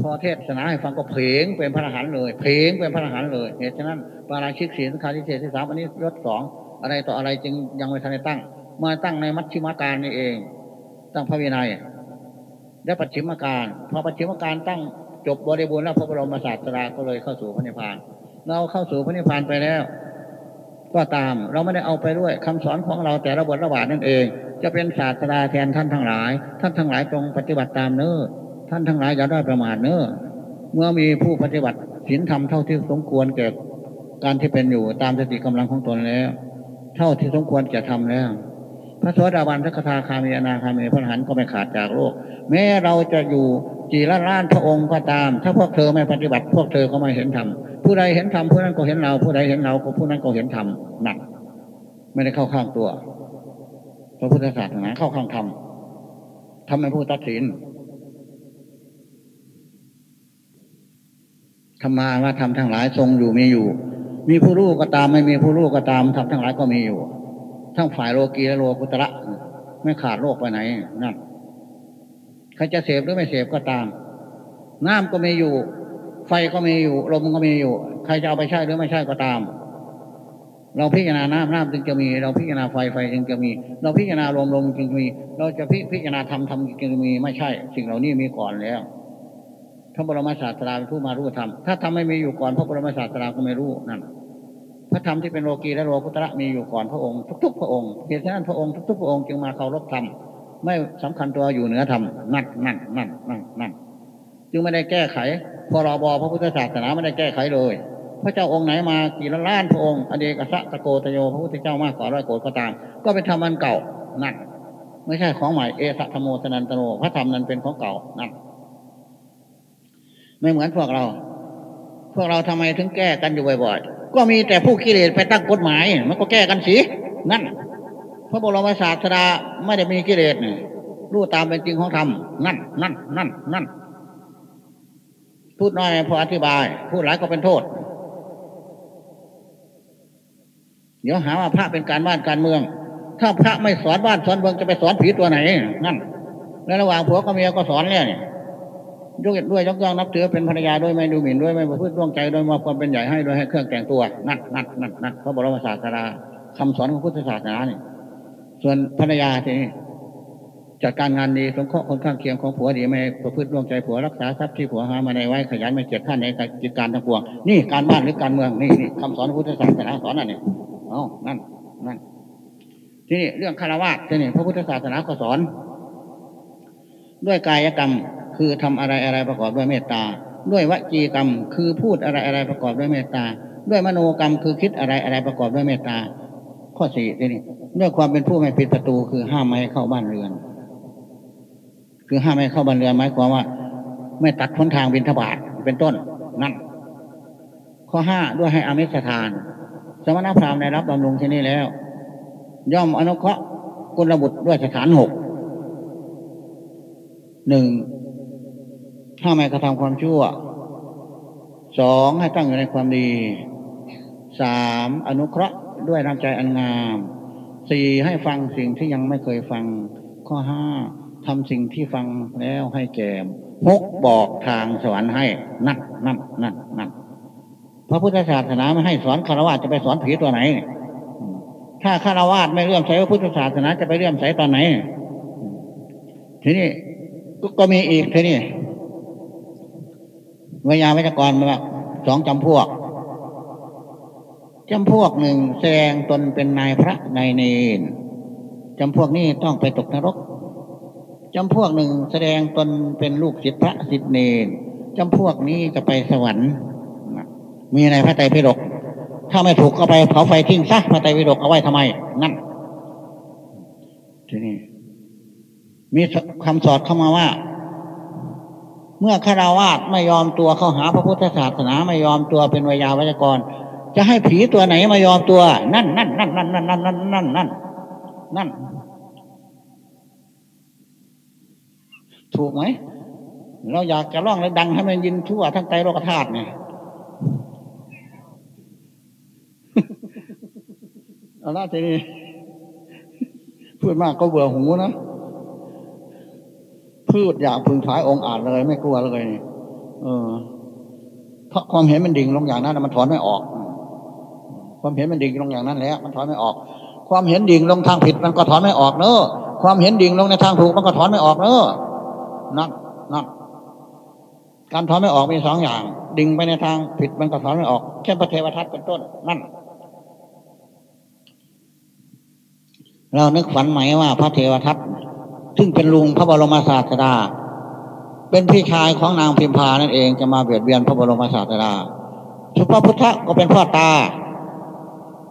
พอเทศนาให้ฟังก็เพลงเป็นพระอรหันต์เลย เพลงเป็นพระอรหันต์เลยเหตุฉะนั้นปาราชิกศีสังขารที่เจ็ดที่สามอันนี้ยศสองอะไรต่ออะไรจึงยังไม่ทันได้ตั้ง มาตั้งในมัชชิมาการนี่เอง ตั้งพระวินัย และปัจฉิมการพอปัจฉิมการตั้งจบบริบูรณ์แล้วพระบรมศาสดาก็เลยเข้าสู่พระนิพพาน เราเข้าสู่พระนิพพานไปแล้ว ก็ตามเราไม่ได้เอาไปด้วยคำสอนของเราแต่ระบทระบาดนั่นเอง จะเป็นศาสดาแทนท่านทั้งหลาย ท่านทั้งหลายตรงปฏิบัติตามเนื้อท่านทั้งหลายอย่าได้ประมาทเนอเมื่อมีผู้ปฏิบัติศีลธรรมเท่าที่สมควรเกิดการที่เป็นอยู่ตามสติกำลังของตนแล้ว เท่าที่สมควรจะทำแล้ว พระสวัสดิบาลพระคาถาคามีอนาคามีพระหันก็ไม่ขาดจากโลก แม้เราจะอยู่จีละล้านพระองค์ก็ตาม ถ้าพวกเธอไม่ปฏิบัติ พวกเธอก็ไม่เห็นธรรมผู้ใดเห็นธรรมผู้นั้นก็เห็นเรา ผู้ใดเห็นเราก็ผู้นั้นก็เห็นธรรมหนัก ไม่ได้เข้าข้างตัวพระพุทธศาสนาเข้าข้างธรรมทำให้ผู้ตัดสินธรรมาว่าทำทั้งหลายทรงอยู่มีอยู่ มีผู้รู้ก็ตามไม่มีผู้รู้ก็ตามทำทั้งหลายก็มีอยู่ ทั้งฝ่ายโลกีและโลกุตระไม่ขาดโลกไปไหนนั่นใครจะเสพหรือไม่เสพก็ตาม น้ำก็มีอยู่ ไฟก็มีอยู่ ลมก็มีอยู่ ใครจะเอาไปใช้หรือไม่ใช่ก็ตาม เราพิจารณาน้ำน้ำจึงจะมี เราพิจารณาไฟไฟจึงจะมี เราพิจารณาลมลมจึงมี เราจะพิพิจารณาธรรมธรรมจึงมีไม่ใช่ สิ่งเหล่านี้มีก่อนแล้วพระบรมศาสดาเป็นผู้มารู้ธรรมถ้าธรรมไม่มีอยู่ก่อนพระบรมศาสดาก็ไม่รู้นั่น พระธรรมที่เป็นโลกีและโลกุตระมีอยู่ก่อนพระองค์ทุก ๆ พระองค์เหตุนั้นพระองค์ทุก ๆ พระองค์จึงมาเคารพธรรมไม่สำคัญตัวอยู่เหนือธรรมนั่นนั่นนั่นนั่นนั่นจึงไม่ได้แก้ไขพรบพระพุทธศาสนาไม่ได้แก้ไขเลย พระเจ้าองค์ไหนมากี่ล้านพระองค์อเดกสะตะโกตโยพระพุทธเจ้ามากกว่าร้อยโกรก็ตาม ก็เป็นธรรมอันเก่านั่นไม่ใช่ของใหม่เอสะธโมสนันตโนพระธรรมนั้นเป็นของเก่านั่นไม่เหมือนพวกเรา พวกเราทำไมถึงแก้กันอยู่บ่อยๆ ก็มีแต่ผู้กิเลสไปตั้งกฎหมาย มันก็แก้กันสินั่น พระบรมศาสดาไม่ได้มีกิเลสนี่รู้ตามเป็นจริงของธรรมนั่นนั่นนั่นนั่นพูดน้อยพออธิบาย พูดหลายก็เป็นโทษ เดี๋ยวหาว่าพระเป็นการบ้านการเมือง ถ้าพระไม่สอนบ้านสอนเมืองจะไปสอนผีตัวไหนนั่นในระหว่างผัวกับเมียก็สอนเนี่ย ยกด้วยยกย่องนับถือเป็นภรรยาด้วยไม่ดูหมิ่นด้วยไม่ประพฤติร่วงใจด้วยมอบความเป็นใหญ่ให้ด้วยให้เครื่องแต่งตัวนัดนัดนัดนัดพระบรมศาสดาคำสอนของพุทธศาสนาเนี่ยส่วนภรรยาทีนี้จัดการงานดีสงเคราะห์คนข้างเคียงของผัวดีไม่ประพฤติร่วงใจผัวรักษาทรัพย์ที่ผัวหามาในไว้ขยันไม่เกียจข้านในกิจการทั้งปวงนี่การบ้านหรือการเมืองนี่นี่คำสอนพุทธศาสนาสอนนั่นนี่อ๋อนั่นนั่นที่นี่เรื่องคารวะที่นี่พระพุทธศาสนาก็สอน ด้วยกายกรรม คือทำอะไรอะไรประกอบด้วยเมตตา ด้วยวจีกรรม คือพูดอะไรอะไรประกอบด้วยเมตตา ด้วยมโนกรรมคือคิดอะไรอะไรประกอบด้วยเมตตา ข้อสี่นี่ด้วยความเป็นผู้ไม่ปิดประตูคือห้ามไม่ให้เข้าบ้านเรือน คือห้ามไม่ให้เข้าบ้านเรือนหมายความว่า ไม่ตัดพ้นทางบินทบาทเป็นต้นนั่นข้อห้าด้วยให้อามิสทาน สมณพราหมณ์ได้รับบำรุงที่นี่แล้ว ย่อมอนุเคราะห์กุลบุตรด้วยสถานหกหนึ่ง ถ้าไม่กระทำความชั่วสองให้ตั้งอยู่ในความดีสามอนุเคราะห์ด้วยน้ำใจอันงามสี่ให้ฟังสิ่งที่ยังไม่เคยฟัง ข้อห้าทำสิ่งที่ฟังแล้วให้แก่หกบอกทางสวรรค์ให้นักนักนักนักพระพุทธศาสนาไม่ให้สอนคารวะจะไปสอนผีตัวไหน ถ้าคารวะไม่เลื่อมใสพระพุทธศาสนาจะไปเลื่อมใสตอนไหน ทีนี้ก็มีอีกทีนี้ วยาวิจกรมาสองจำพวกจำพวกหนึ่งแสดงตนเป็นนายพระนายเนนจำพวกนี้ต้องไปตกนรกจำพวกหนึ่งแสดงตนเป็นลูกศิษย์พระศิษย์เนนจำพวกนี้จะไปสวรรค์มีในพระไตรปิฎกถ้าไม่ถูกก็ไปเผาไฟทิ้งซะพระไตรปิฎกเอาไว้ทำไม นั่นทีนี้มีคำสอดเข้ามาว่า เมื่อฆราวาสไม่ยอมตัวเข้าหาพระพุทธศาสนาไม่ยอมตัวเป็นวิยาวัจกร จะให้ผีตัวไหนมายอมตัว นั่นนั่นนั่นนั่นนั่นนั่นนั่นนั่นนั่นนั่นถูกไหมเราอยากจะร้องแล้วดังให้มันยินทั่วทั้งใจโลกธาตุเนี่ยเอาละทีนี้พูดมากก็เบื่อหูนะ พูดอยากพึงพายองค์อาจเลย ไม่กลัวเลยเออ เพราะความเห็นมันดิ่งลงอย่างนั้นมันถอนไม่ออก ความเห็นมันดิ่งลงอย่างนั้นแล้วมันถอนไม่ออก ความเห็นดิ่งลงทางผิดมันก็ถอนไม่ออกเนอะความเห็นดิ่งลงในทางถูกมันก็ถอนไม่ออกเนอะนั่นนั่นการถอนไม่ออกมีสองอย่าง ดิ่งไปในทางผิดมันก็ถอนไม่ออกเช่นพระเทวทัตเป็นต้น นั่น เรานึกฝันไหมว่าพระเทวทัต ซึ่งเป็นลุงพระบรมศาสดา เป็นพี่ชายของนางพิมพานั่นเองจะมาเบียดเบียนพระบรมศาสดาสุภพุทธก็เป็นพ่อตา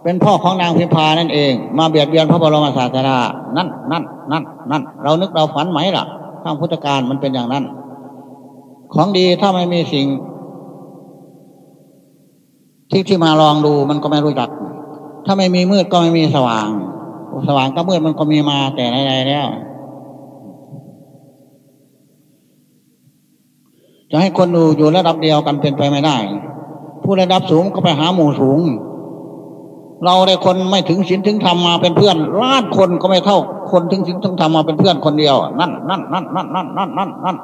เป็นพ่อของนางพิมพานั่นเอง มาเบียดเบียนพระบรมศาสดา นั่นนั่นนั่นนั่นเรานึกเราฝันไหมล่ะข้างพุทธการมันเป็นอย่างนั้น ของดีถ้าไม่มีสิ่ง ที่ที่มาลองดูมันก็ไม่รู้จัก ถ้าไม่มีมืดก็ไม่มีสว่าง สว่างก็มืดมันก็มีมาแต่ไหนๆแล้ว จะให้คนดูอยู่ระดับเดียวกันเป็นไปไม่ได้ ผู้ระดับสูงก็ไปหาหมู่สูง เราได้คนไม่ถึงศีลถึงธรรมมาเป็นเพื่อนล้านคนก็ไม่เท่าคนถึงศีลถึงธรรมมาเป็นเพื่อนคนเดียว นั่นนั่นนั่นนั่นนั่นนั่นนั่นนั่น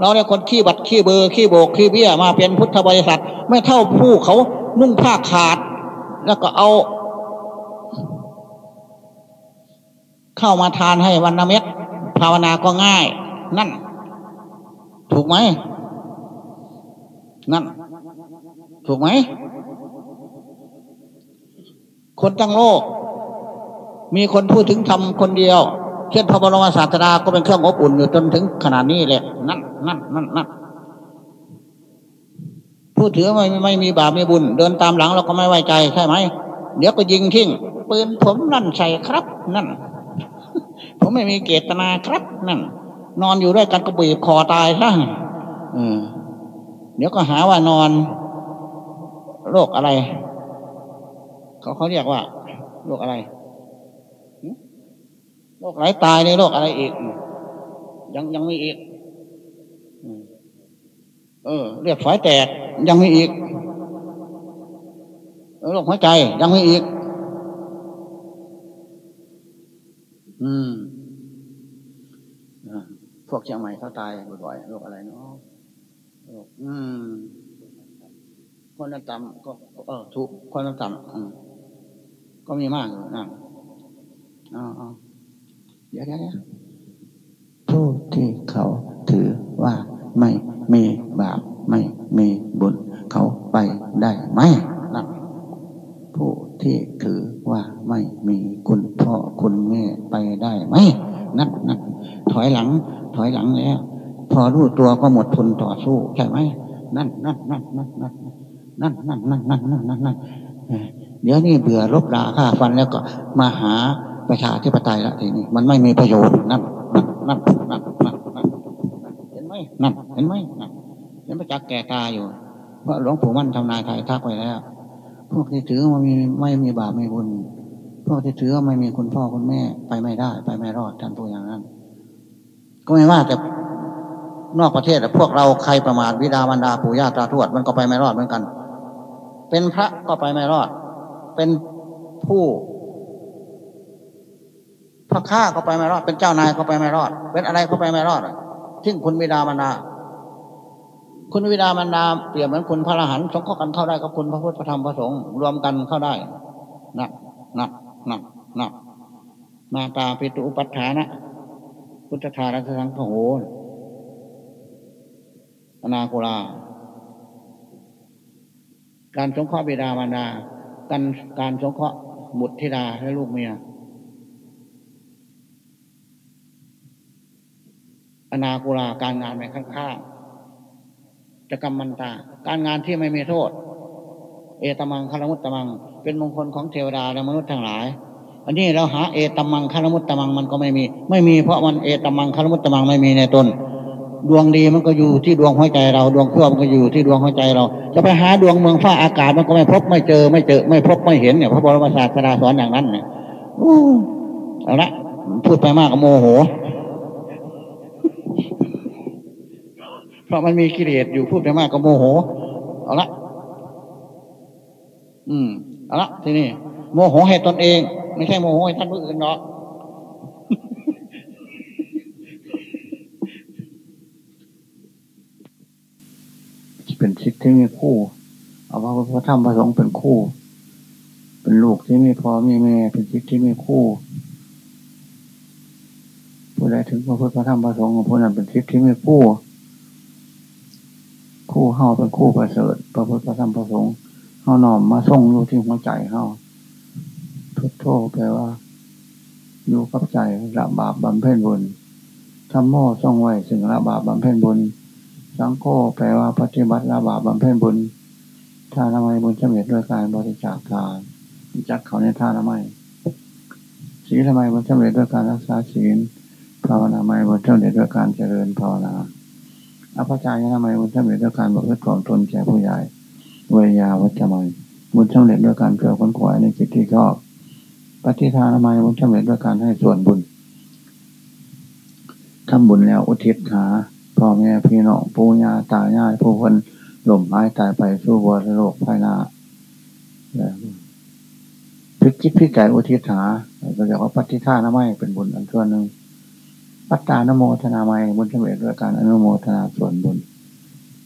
เราได้คนขี้บัดขี้เบอร์ขี้โบกขี้เบี้ยมาเป็นพุทธบริษัท ไม่เท่าผู้เขานุ่งผ้าขาด แล้วก็เอาเข้ามาทานให้วันนเม็ดภาวนาก็ง่าย นั่น ถูกไหม นั่น ถูกไหม คนทั้งโลก มีคนพูดถึงธรรมคนเดียว เช่นพระบรมศาสดาก็เป็นเครื่องอบอุ่นอยู่จนถึงขนาดนี้แหละ นั่นนั่นนั่นนั่นพูดถือไม่ไม่มีบาปมีบุญ เดินตามหลังเราก็ไม่ไว้ใจใช่ไหม เดี๋ยวก็ยิงทิ้งปืนผมนั่นใส่ครับ นั่น ผมไม่มีเกตนาครับ นั่น นอนอยู่ด้วยกันก็บีบคอตายซะอืม เดี๋ยวก็หาว่านอนโรคอะไร เขาเขาเรียกว่าโรคอะไรโรคไหลตายในโรคอะไรอีก ยังยังมีอีกเออเรียกฝายแตกยังมีอีกโรคหัวใจยังมีอีก อืมพวกเชียงใหม่เขาตายบ่อยๆโรคอะไรเนาะ อืมคนต่ำก็เออถูกคนต่ำก็มีมากนะอ๋อเดี๋ยวเดี๋ยวผู้ที่เขาถือว่าไม่มีบาปไม่มีบุญ เขาไปได้ไหมนะผู้ที่ถือว่าไม่มีคุณพ่อคุณแม่ไปได้ไหมนั่นนั่นถอยหลัง ถอยหลังแล้ว พอรู้ตัวก็หมดทุนต่อสู้ใช่ไหมนั่นนั่นนั่นนั่นนั่นนั่นนั่นนั่นนั่นนั่นนั่นนั่นเดี๋ยวนี้เบื่อลบลาฆ่าฟันแล้วก็มาหาประชาธิปไตยละทีนี้มันไม่มีประโยชน์นั่นนั่นนั่นนั่นนั่นเห็นไหมนั่นเห็นไหมนั่นเห็นประจักษ์แก่ตาอยู่เพราะหลวงปู่มั่นทำนายไทยทักไว้แล้ว พวกที่ถือมันมีไม่มีบาปไม่บุญพวกที่ถือว่าไม่มีคุณพ่อคุณแม่ไปไม่ได้ ไปไม่รอดท่านพูดอย่างนั้น ก็ไม่ว่าแต่ นอกประเทศพวกเราใครประมาทวิดามันดาปู่ย่าตาทวดมันก็ไปไม่รอดเหมือนกัน เป็นพระก็ไปไม่รอด เป็นผู้พระข้าก็ไปไม่รอด เป็นเจ้านายก็ไปไม่รอด เป็นอะไรก็ไปไม่รอดทิ้งคุณวิดามันดาคุณวิดามันดาเปรียบเหมือนคุณพระอรหันต์สงเคราะห์กันเข้าได้กับคุณพระพุทธพระธรรมพระสงฆ์รวมกันเข้าได้นักนักนักนักมาตาปิตุอุปัฏฐานะพุทธทารัสังโห นาคุลา การสงเคราะห์บิดามารดา การการสงเคราะห์บุตรธิดาและลูกเมีย อนาคุลาการงานในข้างๆจะกรรมมันตา การงานที่ไม่มีโทษ เอตมังคารมุตตมัง เป็นมงคลของเทวดาและมนุษย์ทั้งหลาย อันนี้เราหาเอตมังคารมุตตมังมันก็ไม่มี ไม่มีเพราะมันเอตมังคารมุตตมังไม่มีในตน ดวงดีมันก็อยู่ที่ดวงหัวใจเรา ดวงชั่วมันก็อยู่ที่ดวงหัวใจเรา จะไปหาดวงเมืองฟ้าอากาศมันก็ไม่พบไม่เจอไม่เจอ ไม่พบไม่เห็นเนี่ยพระบรมศาสดาสอนอย่างนั้นเนี่ยเอาละพูดไปมากก็โมโห เพราะมันมีกิเลสอยู่พูดไปมากก็โมโห เอาละ อืม เอาละทีนี้โมโหให้ตนเอง ไม่ใช่โมโหให้ท่านผู้อื่นเนาะ เป็นชิดที่มีคู่ เอาว่าพระธรรมพระสงฆ์เป็นคู่ เป็นลูกที่มีพ่อมีแม่เป็นชิดที่มีคู่ ผู้ใดถึงพระพุทธพระธรรมพระสงฆ์ของผู้นั้นเป็นชิดที่มีคู่ คู่เฮาเป็นคู่ประเสริฐพระพุทธพระธรรมพระสงฆ์เฮาหนอมมาส่งอยู่ที่หัวใจเฮาทุกโทษแปลว่าอยู่กับใจละบาปบำเพ็ญบุญทำโม่ส่งไว้สิ่งละบาปบำเพ็ญบุญ สังโฆแปลว่าปฏิบัติละบาปบำเพ็ญบุญท่าทำไมบุญสำเร็จด้วยการบริจาคทานจักเขาในท่าทำไมศีลทำไมบุญสำเร็จด้วยการรักษาศีลภาวนาไม่บุญสำเร็จด้วยการเจริญภาวนาอภิจายทำไมบุญสำเร็จด้วยการบริกรตนแก่ผู้ใหญ่เวยาวัจจะไมบุญสำเร็จด้วยการเพื่อคนขวายในจิตที่ชอบปฏิทานทำไมบุญสำเร็จด้วยการให้ส่วนบุญทำบุญแล้วอุทิศหา พ่อแม่พี่น้องปู่ย่าตายายผู้คนหล่มไม้ตายไปสู้วัวโลกภายนาพิจิตพิจัยอุทิศหาเราเรียกว่าปฏิท่านไม่เป็นบุญอันส่วนหนึ่งปัตตานโมทนาไม่บุญสำเร็จด้วยการอนุโมทนาส่วนบุญ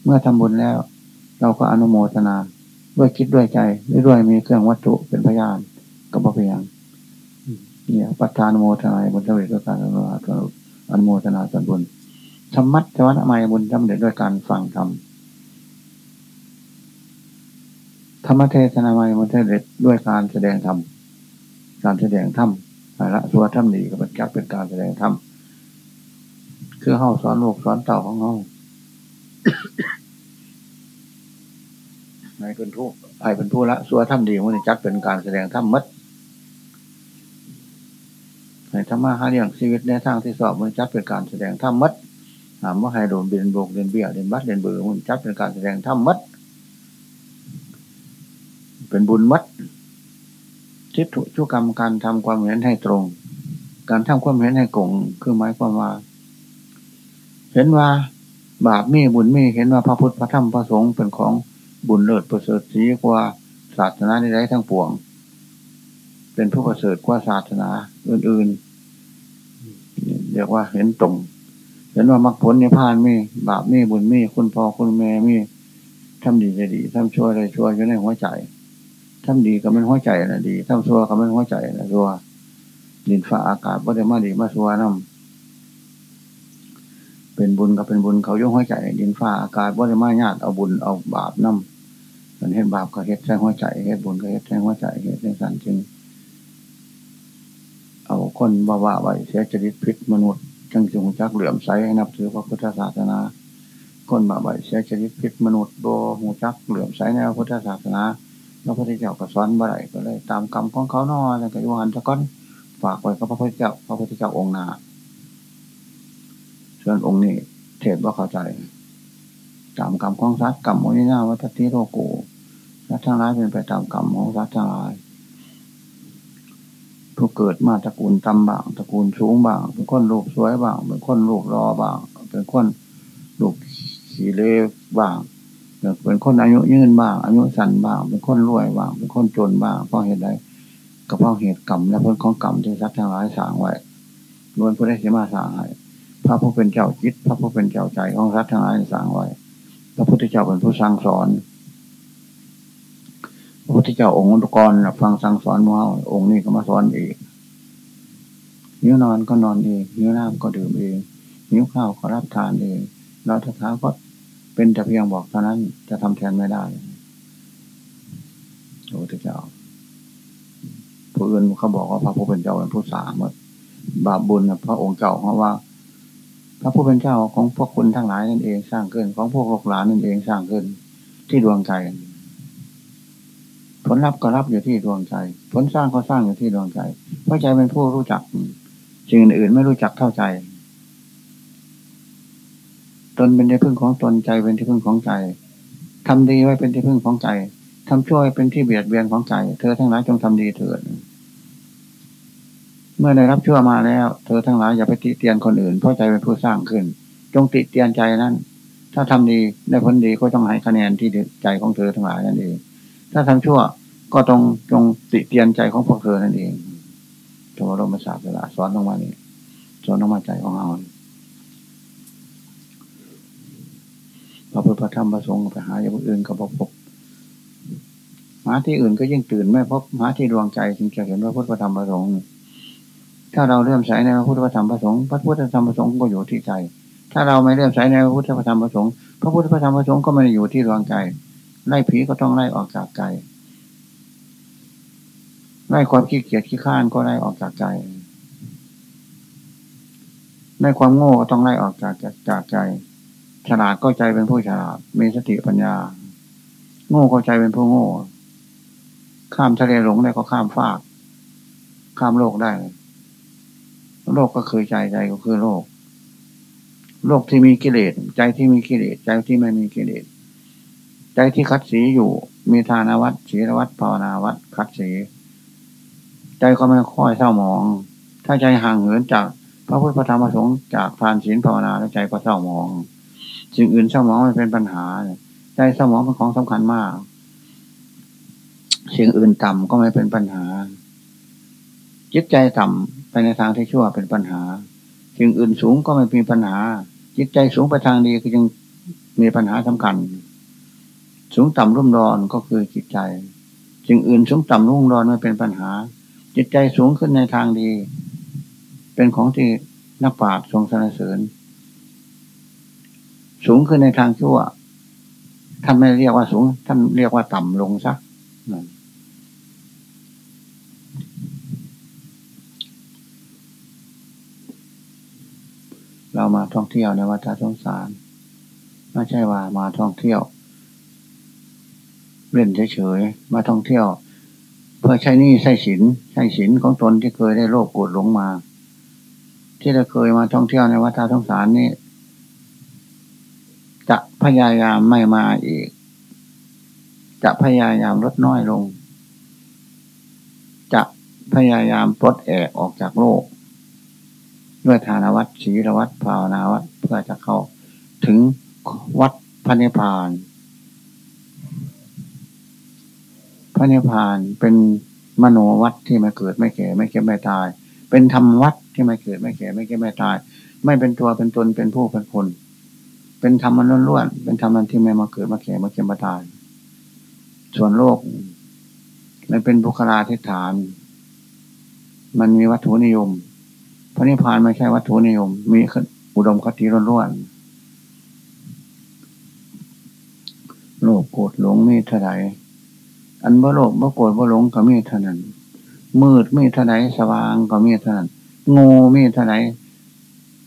เมื่อทำบุญแล้ว เราก็อนุโมทนาด้วยคิดด้วยใจด้วยมีเครื่องวัตถุเป็นพยานก็บ่เพียงเนี่ยปัตตานโมทนาบุญสำเร็จด้วยการอนุโมทนาส่วนบุญ ธรรมัตวัฒนไมบุญสำเร็จด้วยการฟังธรรมธรรมเทศนาไมบุญสำเร็จด้วยการแสดงธรรมการแสดงธรรมละสัวธรรมดีก็เป็นจักเป็นการแสดงธรรมคือเฮาสอนลูกสอนเต่าของเฮาในเป็นผู้ไอเป็นผู้ละสัวธรรมดีมันจักเป็นการแสดงธรรมมัดในธรรมะหาเรื่องชีวิตในทางที่สอบมันจักเป็นการแสดงธรรมมัด ถามว่าให้โดนเรียนโบกเรียนเบี้ยเรียนบัดเรียนเบือมันจับเป็นการแสดงธรรมมัด เป็นบุญมัดทิฏฐุชุกรรมการทำความเห็นให้ตรง การทำความเห็นให้กงคือหมายความว่า เห็นว่าบาปมีบุญมีเห็นว่าพระพุทธพระธรรมพระสงฆ์เป็นของบุญเลิศประเสริฐสีกว่าศาสนาใดๆทั้งปวง เป็นผู้ประเสริฐกว่าศาสนาอื่นๆเรียกว่าเห็นตรง เห็นว่ามรรคผลในพานมีบาปมีบุญมีคุณพ่อคุณแม่มีทำดีจะดีทำชั่วจะชั่วอยู่ในหัวใจทำดีก็เป็นหัวใจนะดีทำชั่วก็เป็นหัวใจนะชั่วดินฟ้าอากาศว่าได้มาดีมาชั่วน้ำเป็นบุญก็เป็นบุญเขายกหัวใจ ดินฟ้าอากาศว่าได้มาญาติเอาบุญเอาบาปน้ำมันเห็นบาปก็เฮ็ดใช้หัวใจเฮ็ดบุญก็เฮ็ดใช้หัวใจเฮ็ดในสันจึง เอาคนบ้าว่าไว้เสียจริตพิษมนุษย์ จังจงจักเหลื่อมใสให้นับถือพระพุทธศาสนา คนบาใบเสียชีวิตพิษมนุษย์โบหูจักเหลื่อมใสในพระพุทธศาสนาพระพุทธเจ้าก็สอนบ่ได้ก็เลย ตามกรรมของเขานอแล้วก็ยุหันตะก้อนฝากไว้กับพระพุทธเจ้าพระพุทธเจ้าองค์นาส่วนองค์นี้เทศว่าเข้าใจ ตามกรรมของสัตว์กรรมโมนินาวัตติโรโกสัตว์ทั้งหลายเป็นไปตามกรรมของสัตว์ทั้งหลาย ผู้เกิดมาตระกูลตำบางตระกูลสูงบางเป็นคนลูกสวยบางเป็นคนลูกรอบางเป็นคนลูกขี่เล่บางเป็นคนอายุยืนบาง อายุสั้นบาง เป็นคนรวยบาง เป็นคนจนบางเพราะเหตุใดก็เพราะเหตุกรรมและผลของกรรมที่สัตว์ทั้งหลายสร้างไว้ล้วนผู้ได้เสียมาสร้างให้พระผู้เป็นเจ้าจิตพระผู้เป็นเจ้าใจของสัตว์ทั้งหลายสร้างไว้พระพุทธเจ้าเป็นผู้สร้างสอน ระพุทธเจ้าองค์อุกรฟังสั่งสอนมาองค์นี้ก็มาสอนอีกหิวนอนก็นอนเองหิวน้ำก็ดื่มเองหิวข้าวก็รับทานเองเราท้าก็เป็นแต่เพียงบอกเท่านั้นจะทำแทนไม่ได้พระพุทธเจ้าผู้อื่นเขาบอกว่าพระผู้เป็นเจ้าเป็นผู้สามบาปบุญพระองค์เจ้าเพราะว่า พระผู้เป็นเจ้าของพวกคุณทั้งหลายนั่นเองสร้างขึ้นของพวกลูกหลานนั่นเองสร้างขึ้นที่ดวงใจ ผลรับก็รับอยู่ที่ดวงใจ ผลสร้างก็สร้างอยู่ที่ดวงใจ เพราะใจเป็นผู้รู้จักสิ่งอื่นไม่รู้จักเท่าใจ ตนเป็นที่พึ่งของตนใจเป็นที่พึ่งของใจทำดีไว้เป็นที่พึ่งของใจทำชั่วไว้เป็นที่เบียดเบียนของใจ เธอทั้งหลายจงทำดีเถิดเมื่อได้รับชั่วมาแล้ว เธอทั้งหลายอย่าไปติเตียนคนอื่นเพราะใจเป็นผู้สร้างขึ้น จงติเตียนใจนั้นถ้าทำดีได้ผลดีก็ต้องให้คะแนนที่ใจของเธอทั้งหลายนั่นเอง ถ้าทำชั่วก็ต้องจงติเตียนใจของพวกเธอนั่นเองธรรมรมศาสตร์เวลาสอนลงมานี่สอนลงมาใจของเราพระพุทธธรรมประสงค์ไปหาอย่างอื่นก็พบหาที่อื่นก็ยิ่งตื่นไม่พบหาที่ดวงใจจึงจะเห็นว่าพุทธธรรมประสงค์ถ้าเราเลื่อมใสในพระพุทธธรรมประสงค์พระพุทธธรรมประสงค์ก็อยู่ที่ใจ ถ้าเราไม่เลื่อมใสในพระพุทธธรรมประสงค์พระพุทธธรรมประสงค์ก็ไม่ได้อยู่ที่ดวงใจ ไล่ผีก็ต้องไล่ออกจากใจไล่ความขี้เกียจขี้ข้านก็ไล่ออกจากใจไล่ความโง่ก็ต้องไล่ออกจากจากใจ ฉลาดก็ใจเป็นผู้ฉลาด มีสติปัญญา โง่ก็ใจเป็นผู้โง่ ข้ามทะเลหลงได้ก็ข้ามฟาก ข้ามโลกได้ โลกก็คือใจใจก็คือโลก โลกที่มีกิเลสใจที่มีกิเลสใจที่ไม่มีกิเลส ใจที่คัดสีอยู่ มีทานวัตศีลวัตภาวนาวัตคัดสี ใจก็ไม่ค่อยเศร้าหมอง ถ้าใจห่างเหินจากพระพุทธธรรมประสงค์จากทานศีลภาวนาแล้วใจก็เศร้าหมองสิ่งอื่นสมองไม่เป็นปัญหาใจสมองเป็นของสำคัญมาก สิ่งอื่นต่ำก็ไม่เป็นปัญหา จิตใจต่ำไปในทางที่ชั่วเป็นปัญหา สิ่งอื่นสูงก็ไม่มีปัญหา จิตใจสูงไปทางดีก็ยังมีปัญหาสำคัญ สูงต่ำรุ่มรอนก็คือจิตใจสิ่งอื่นสูงต่ำรุ่มรอนไม่เป็นปัญหา จิตใจสูงขึ้นในทางดี เป็นของที่นักปราชญ์ทรงสรรเสริญ สูงขึ้นในทางชั่วท่านไม่เรียกว่าสูง ท่านเรียกว่าต่ำลงซะเรามาท่องเที่ยวในวัฏสงสาร ไม่ใช่ว่ามาท่องเที่ยว เล่นเฉยๆ มาท่องเที่ยว เพื่อใช้นี่ใช้สินใช้สินของตนที่เคยได้โลภโกรธหลงมา ที่เราเคยมาท่องเที่ยวในวัฏสงสารนี่จะพยายามไม่มาอีก จะพยายามลดน้อยลง จะพยายามปลดแอกออกจากโลก ด้วยฐานวัดศีลวัดภาวนาวัดเพื่อจะเข้าถึงวัดพระนิพพาน พ ระนิพพานเป็นมโนวัดที่ไม่เกิดไม่แก่ไม่เก็บไม่ตาย เป็นธรรมวัดที่ไม่เกิดไม่แก่ไม่เก็บไม่ตาย ไม่เป็นตัวเป็นตนเป็นผู้เป็นคน เป็นธรรมมันล้วนๆเป็นธรรมมันที่ไม่มาเกิดมาแก่มาเก็บมาตาย ส่วนโลกมันเป็นบุคลาธิฐาน มันมีวัตถุนิยม พระนิพพานไม่ใช่วัตถุนิยม มีอุดมคติล้วนๆโลกโกรธหลงมีเท่าไหร่ อันบ่โลกบ่โกรธบ่หลงก็มีเท่านั้น มืดมีเท่าไหร่สว่างก็มีเท่านั้นงูมีเท่าไหร่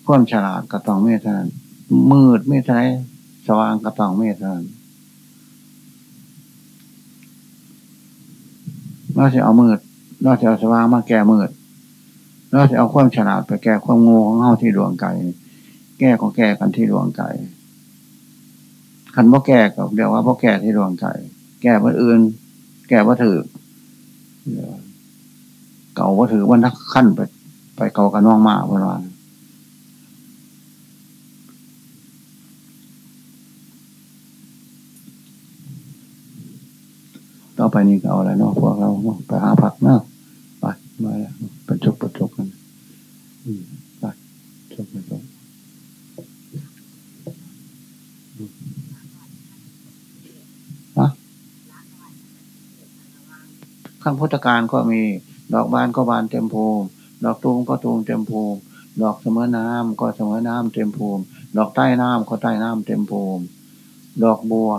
ความฉลาดก็ต้องมีเท่านั้น มืดไม่ใช่สว่างกระต้องไม่ใช่เราจะเอามืดเราจะเอาสว่างมาแก้มืดเราจะเอาความฉลาดไปแก้ความง่ของเฮาที่ดวงไก่แก้ของแก้กันที่ดวงไก่คันบ่แก้กับเดี๋ยวว่าบ่แก้ที่ดวงไก่แก้เพื่ออื่น แก้ว่าถือเก่าว่าถือวันทักขั้นไป ไปเก่ากันน้องมาเพราะว่าต่อไปนี้ก็เอาอะไรเนาะพวกเราไปหาผักเนาะไปมาเป็นจุกเป็นจุกกันไปจุกเป็นจุกฮะ ข้างพุทธการก็มี ดอกบานก็บานเต็มภูมิ ดอกตูมก็ตูมเต็มภูมิ ดอกเสมอน้ำก็เสมอน้ำเต็มภูมิ ดอกใต้น้ำก็ใต้น้ำเต็มภูมิ ดอกบัว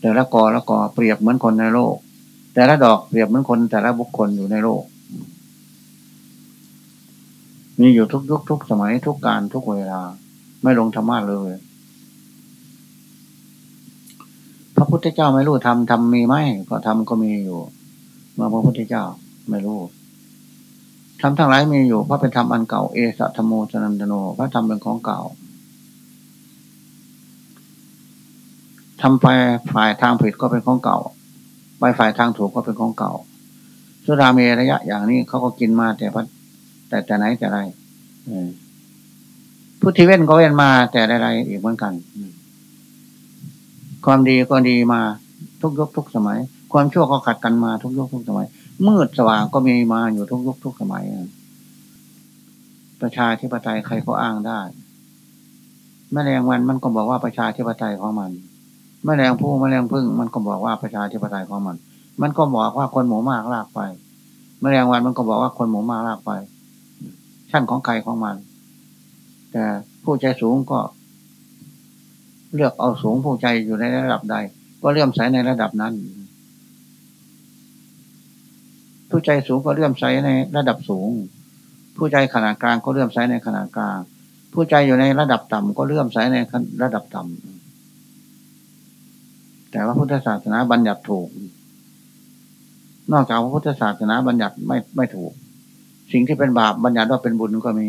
แต่ละกอละกอเปรียบเหมือนคนในโลก แต่ละดอกเปรียบเหมือนคนแต่ละบุคคลอยู่ในโลก มีอยู่ทุกยุคทุกสมัยทุกการทุกเวลา ไม่ลงธรรมะเลยพระพุทธเจ้าไม่รู้ทำทำมีไหมก็ทำก็มีอยู่ มาพระพุทธเจ้าไม่รู้ทำทั้งหลายมีอยู่เพราะเป็นธรรมอันเก่าเอสะธรรมโมสนันตโนพระธรรมเป็นของเก่าทำไปฝ่ายทางผิดก็เป็นของเก่า ไปฝ่ายทางถูกก็เป็นของเก่าสุราเมระยะ อย่างนี้เขาก็กินมาแต่พัดแต่แต่ไหนแต่ไรพุทธิเว้นก็เว้นมาแต่ใดๆอีกเหมือนกัน ความดีก็ดีมาทุกยุคทุกสมัย ความชั่วก็ขัดกันมาทุกยุคทุกสมัย มืดสว่างก็มีมาอยู่ทุกยุคทุกสมัยประชาธิปไตยใครก็อ้างได้แมลงวันมันก็บอกว่าประชาธิปไตยของมันแมลงผู้แมลงพึ่งมันก็บอกว่าประชาธิปไตยของมัน มันก็บอกว่าคนหมูมากลากไปแมลงวันมันก็บอกว่าคนหมูมากลากไป ชั้นของใครของมัน แต่ผู้ใจสูงก็ เลือกเอาสูงผู้ใจอยู่ในระดับใด ก็เลื่อมใสในระดับนั้น ผู้ใจสูงก็เลื่อมใสในระดับสูง ผู้ใจขนาดกลางก็เลื่อมใสในขนาดกลาง ผู้ใจอยู่ในระดับต่ำก็เลื่อมใสในระดับต่ำแต่ว่าพุทธศาสนาบัญญัติถูก นอกจากพระพุทธศาสนาบัญญัติไม่ไม่ถูก สิ่งที่เป็นบาปบัญญัติว่าเป็นบุญก็มี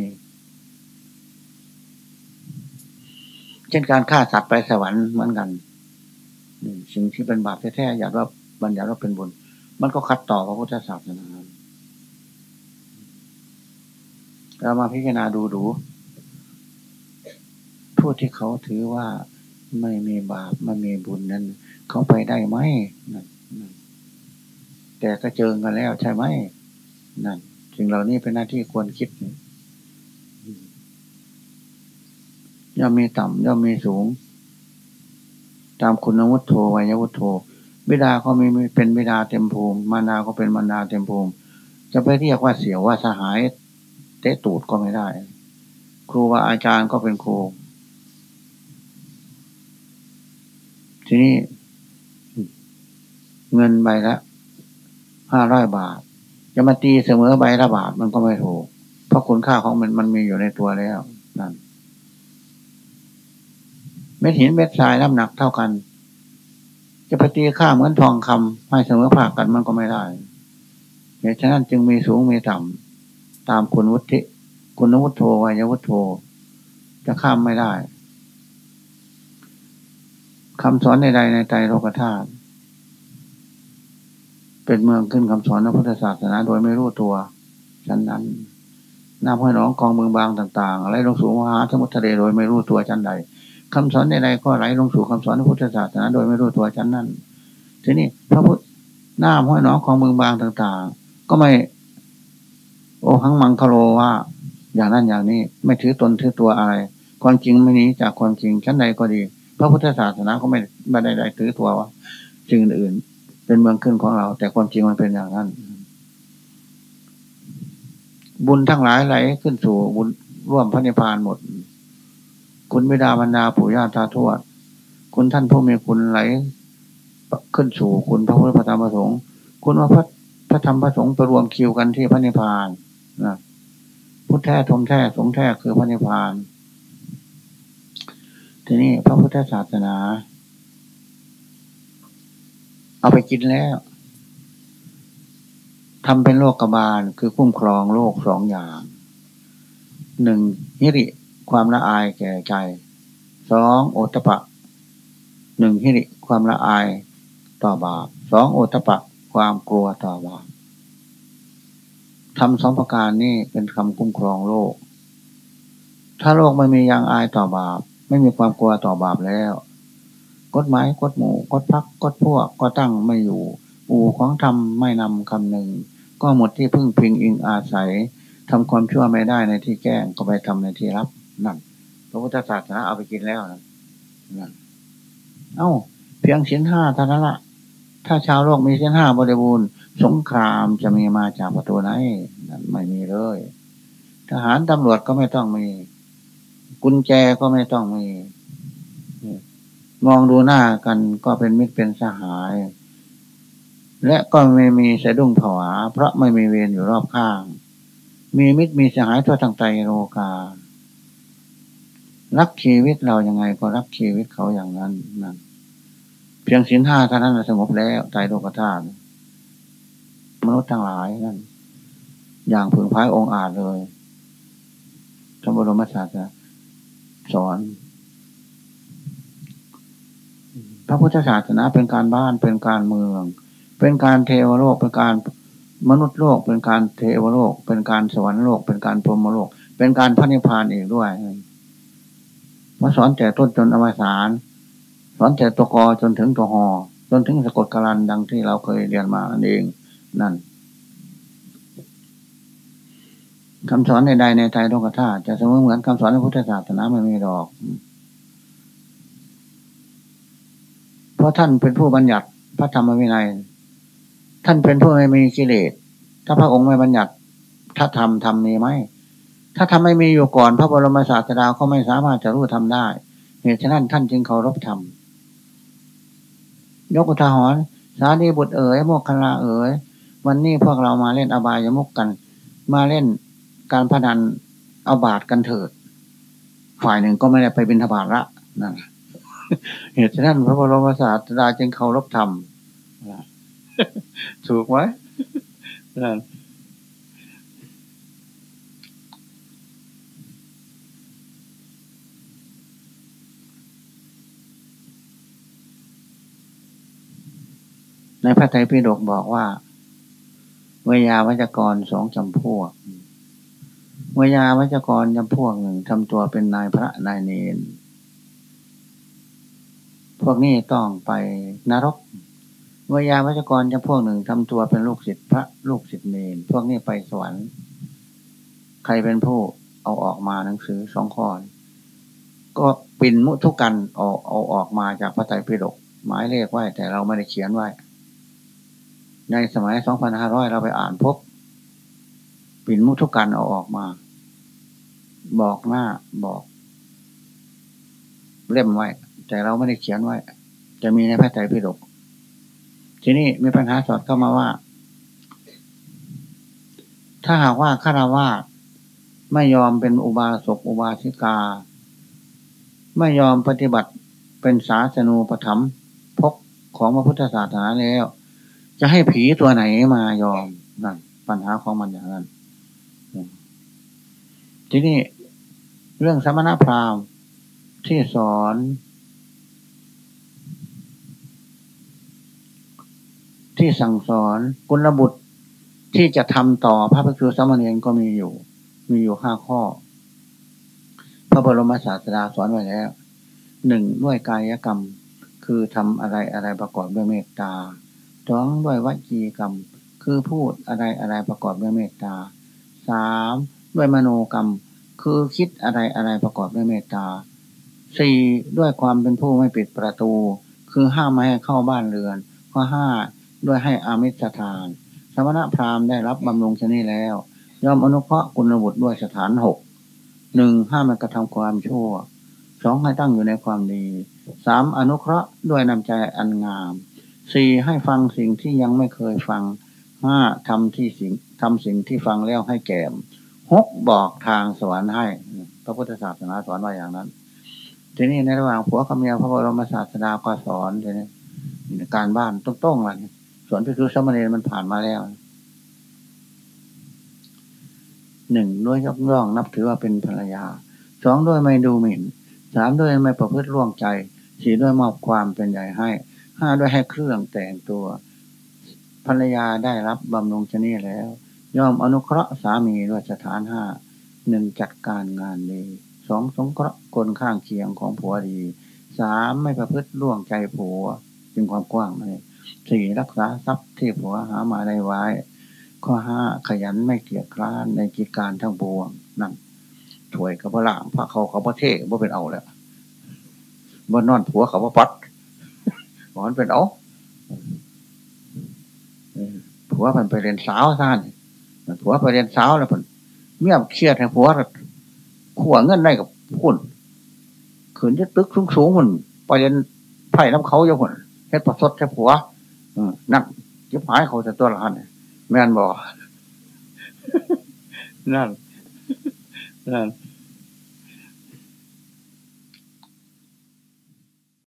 เช่นการฆ่าสัตว์ไปสวรรค์เหมือนกันสิ่งที่เป็นบาปแท้ๆอยากว่าบัญญัติว่าเป็นบุญ มันก็คัดต่อพระพุทธศาสนาเรามาพิจารณาดูดูผู้ที่เขาถือว่าไม่มีบาปไม่มีบุญนั้น เขาไปได้ไหมนั่นแต่ก็เจอกันแล้วใช่ไหมนั่นสิ่งเหล่านี้เป็นหน้าที่ควรคิดย่อมมีต่ำย่อมมีสูง ตามคุณวุฒโธวัยวุฒโธ บิดาก็มีเป็นบิดาเต็มภูมิ มารดาก็เป็นมารดาเต็มภูมิ จะไปเรียกว่าเสียวว่าสหาย เตะตูดก็ไม่ได้ ครูว่าอาจารย์ก็เป็นครู ทีนี้ เงินใบละห้าร้อยบาท จะมาตีเสมอใบละบาทมันก็ไม่ถูก เพราะคุณค่าของมันมันมีอยู่ในตัวแล้วนั่นเม็ดหินเม็ดทรายน้ำหนักเท่ากัน จะไปตีค่าเหมือนทองคำให้เสมอภาคกันมันก็ไม่ได้เหตุฉะนั้นจึงมีสูงมีต่ำตามคุณวุฒิคุณวุฒโธวัยวุฒโธจะข้ามไม่ได้คำสอนใดๆในใจโลกธาตุเป็นเมืองขึ้นคำสอนในพุทธศาสนาโดยไม่รู้ตัวฉันนั้นน้ำห้อยน้องกองเมืองบางต่างๆไหลลงสู่มหาสมุทรทะเลโดยไม่รู้ตัวชั้นใด คำสอนใดๆก็ไหลลงสู่คำสอนในพุทธศาสนาโดยไม่รู้ตัวชั้นนั้นทีนี้พระพุทธน้ำห้อยน้องกองเมืองบางต่าง ๆ ก็ไม่ โอหังมังคโลว่า อย่างนั้นอย่างนี้ ไม่ถือตนถือตัวอะไร ความจริงไม่นี้จากความจริงชั้นใดก็ดี พระพุทธศาสนาเขาไม่ไม่ได้ถือตัวว่าสิ่งอื่น เป็นเมืองขึ้นของเรา แต่ความจริงมันเป็นอย่างนั้น บุญทั้งหลายไหลขึ้นสู่บุญร่วมพระนิพพานหมด คุณบิดาบรรดาปู่ย่าตาทวด คุณท่านผู้มีคุณไหล ขึ้นสู่คุณพระพุทธธรรมประสงค์ คุณว่าพระพระธรรมพระสงฆ์ไปรวมคิวกันที่พระนิพพานนะพุทธแท้ทมแท้สงแท้คือพระนิพพาน ทีนี้พระพุทธศาสนา เอาไปกินแล้วทำเป็นโลกกบาลคือคุ้มครองโลกสองอย่างหนึ่งฮิริ ความละอายแก่ใจสองโอตปะหนึ่งฮิริความละอายต่อบาปสองโอตปะ ความกลัวต่อบาปทำสองประการนี้เป็นคำคุ้มครองโลก ถ้าโลกไม่มียังอายต่อบาป ไม่มีความกลัวต่อบาปแล้ว กฎหมายกฎหมู่กฎพักกฎพวกก็ตั้งไม่อยู่ อู่ของทำไม่นำคำหนึ่ง ก็หมดที่พึ่งพิงอิงอาศัยทำความชั่วไม่ได้ในที่แก้งก็ไปทำในที่รับ นั่นพระพุทธศาสนาเอาไปกินแล้วนั่นเอ้า เพียงชิ้นห้าเท่านั้นละถ้าชาวโลกมีชิ้นห้าบริบูรณ์ สงครามจะมีมาจากประตูไหนนั่นไม่มีเลย ทหารตำรวจก็ไม่ต้องมี กุญแจก็ไม่ต้องมีมองดูหน้ากันก็เป็นมิตรเป็นสหาย และก็ไม่มีสะดุ้งผวา เพราะไม่มีเวรอยู่รอบข้าง มีมิตรมีสหายทั่วทั้งใจโลกา รักชีวิตเราอย่างไงก็รักชีวิตเขาอย่างนั้นนั่นเพียงสินห้าเท่านั้นสงบแล้วใจโลกธาตุมนุษย์ทั้งหลายนั่นอย่างผึ่งพายองค์อาจเลยสมบรมศาสนาสอน พระพุทธศาสนาเป็นการบ้านเป็นการเมือง เป็นการเทวโลกเป็นการมนุษย์โลก เป็นการเทวโลก เป็นการสวรรค์โลก เป็นการพรหมโลก เป็นการพระนิพพานอีกด้วย มาสอนแต่ต้นจนอวสานสอนแต่ตัวกอจนถึงตัวหอจนถึงสะกดกรันดังที่เราเคยเรียนมานั่นเองนั่นคำสอนใดๆในไทยโลกธาตุจะเสมอเหมือนคำสอนในพุทธศาสนาไม่มีดอก เพราะท่านเป็นผู้บัญญัติพระธรรมวินัย ท่านเป็นผู้ไม่มีกิเลส ถ้าพระองค์ไม่บัญญัติ ถ้าทำทำมีไหม ถ้าทำไม่มีอยู่ก่อนพระบรมศาสดาก็ไม่สามารถจะรู้ทำได้ เหตุฉะนั้นท่านจึงเคารพธรรมยกอุทาหรณ์สาดีบุตรเอ๋ยโมกขลาเอ๋ยวันนี้พวกเรามาเล่นอบายมุกกัน มาเล่นการพนันเอาบาทกันเถิด ฝ่ายหนึ่งก็ไม่ได้ไปบินทบาทละนั่นเหตุฉะนั้นพระบรมศาสดาจึงเคารพธรรมถูกไหมนั่น ในพระไตรปิฎกบอกว่า เวยาวัจกรสองจำพวก เวยาวัจกรจำพวกหนึ่งทำตัวเป็นนายพระนายเนน พวกนี้ต้องไปนรก เวยาวัจกรจำพวกหนึ่งทำตัวเป็นลูกศิษย์พระลูกศิษย์เนน พวกนี้ไปสวรรค์ ใครเป็นผู้เอาออกมาหนังสือสองข้อก็ปินมุทุกันเอาเอาออกมาจากพระไตรปิฎกหมายเลขไว้แต่เราไม่ได้เขียนไว้ ในสมัยสองพันห้าร้อยเราไปอ่านพบ ปิ่นมุทุกันเอาออกมา บอกหน้าบอก เล่มไว้ แต่เราไม่ได้เขียนไว้ จะมีในพระไตรปิฎกทีนี้มีปัญหาสอดเข้ามาว่า ถ้าหากว่าฆราวาสไม่ยอมเป็นอุบาสกอุบาสิกา ไม่ยอมปฏิบัติเป็นศาสนูปธรรมพกของพระพุทธศาสนาแล้ว จะให้ผีตัวไหนมายอมนั่นปัญหาของมันอย่างนั้น ทีนี้เรื่องสมณพราหมณ์ที่สอน ที่สั่งสอนกุลบุตรที่จะทำต่อพระภิกษุสมณีก็มีอยู่ มีอยู่ห้าข้อ พระบรมศาสดาสอนไว้แล้วหนึ่งด้วยกายกรรม คือทำอะไรอะไรประกอบด้วยเมตตา สองด้วยวจีกรรม คือพูดอะไรอะไรประกอบด้วยเมตตาสามด้วยมโนกรรม คือคิดอะไรอะไรประกอบด้วยเมตตาสี่ด้วยความเป็นผู้ไม่ปิดประตู คือห้ามไม่ให้เข้าบ้านเรือน ข้อห้าด้วยให้อามิสทาน สมณพราหมณ์ได้รับบำรุงชนีแล้วยอมอนุเคราะห์กุลบุตรด้วยสถานหกหนึ่งห้ามมันกระทำความชั่วสองให้ตั้งอยู่ในความดีสามอนุเคราะห์ด้วยนำใจอันงาม สี่ให้ฟังสิ่งที่ยังไม่เคยฟังห้าทำที่สิ่งทำสิ่งที่ฟังแล้วให้แก่มหกบอกทางสวรรค์ให้ พระพุทธศาสนาสอนว่าอย่างนั้น ทีนี้ในระหว่างผัวกับเมียพระบรมศาสดาก็สอนทีนี้การบ้านต้องๆอะไรส่วนพิคือสมณีมันผ่านมาแล้วหนึ่งด้วยยกย่องนับถือว่าเป็นภรรยาสองด้วยไม่ดูหมิ่นสามด้วยไม่ประพฤติร่วงใจสี่ด้วยมอบความเป็นใหญ่ให้ ห้าด้วยให้เครื่องแต่งตัว ภรรยาได้รับบำรุงชนีแล้ว ย่อมอนุเคราะห์สามีด้วยสถานห้าหนึ่งจัดการงานดีสองสงเคราะห์คนข้างเคียงของผัวดีสามไม่ประพฤติล่วงใจผัวจึงความกว้างเลยสี่รักษาทรัพย์ที่ผัวหามาได้ไว้ ข้อห้าขยันไม่เกียจคร้านในกิจการทั้งปวงนั่นถวยกับพระหล่างพระเขาเขาพระเทศว่าเป็นเอาแล้วบนนอนผัวเขาพระปัด หอนเป็นเอาผัวมันไปเรียนสาวท่านผัวไปเรียนสาวแล้วผลเมียเครียดให้ผัวขัวเงินได้กับพุ่นขืนจะตึกสูงสูงมันไปเรียนไผ่น้ำเขาเยอะผลเฮ็ดประสดแค่ผัวนั่นจิบหายเขาจะตัวละหันแม่นบอกนั่นนั่น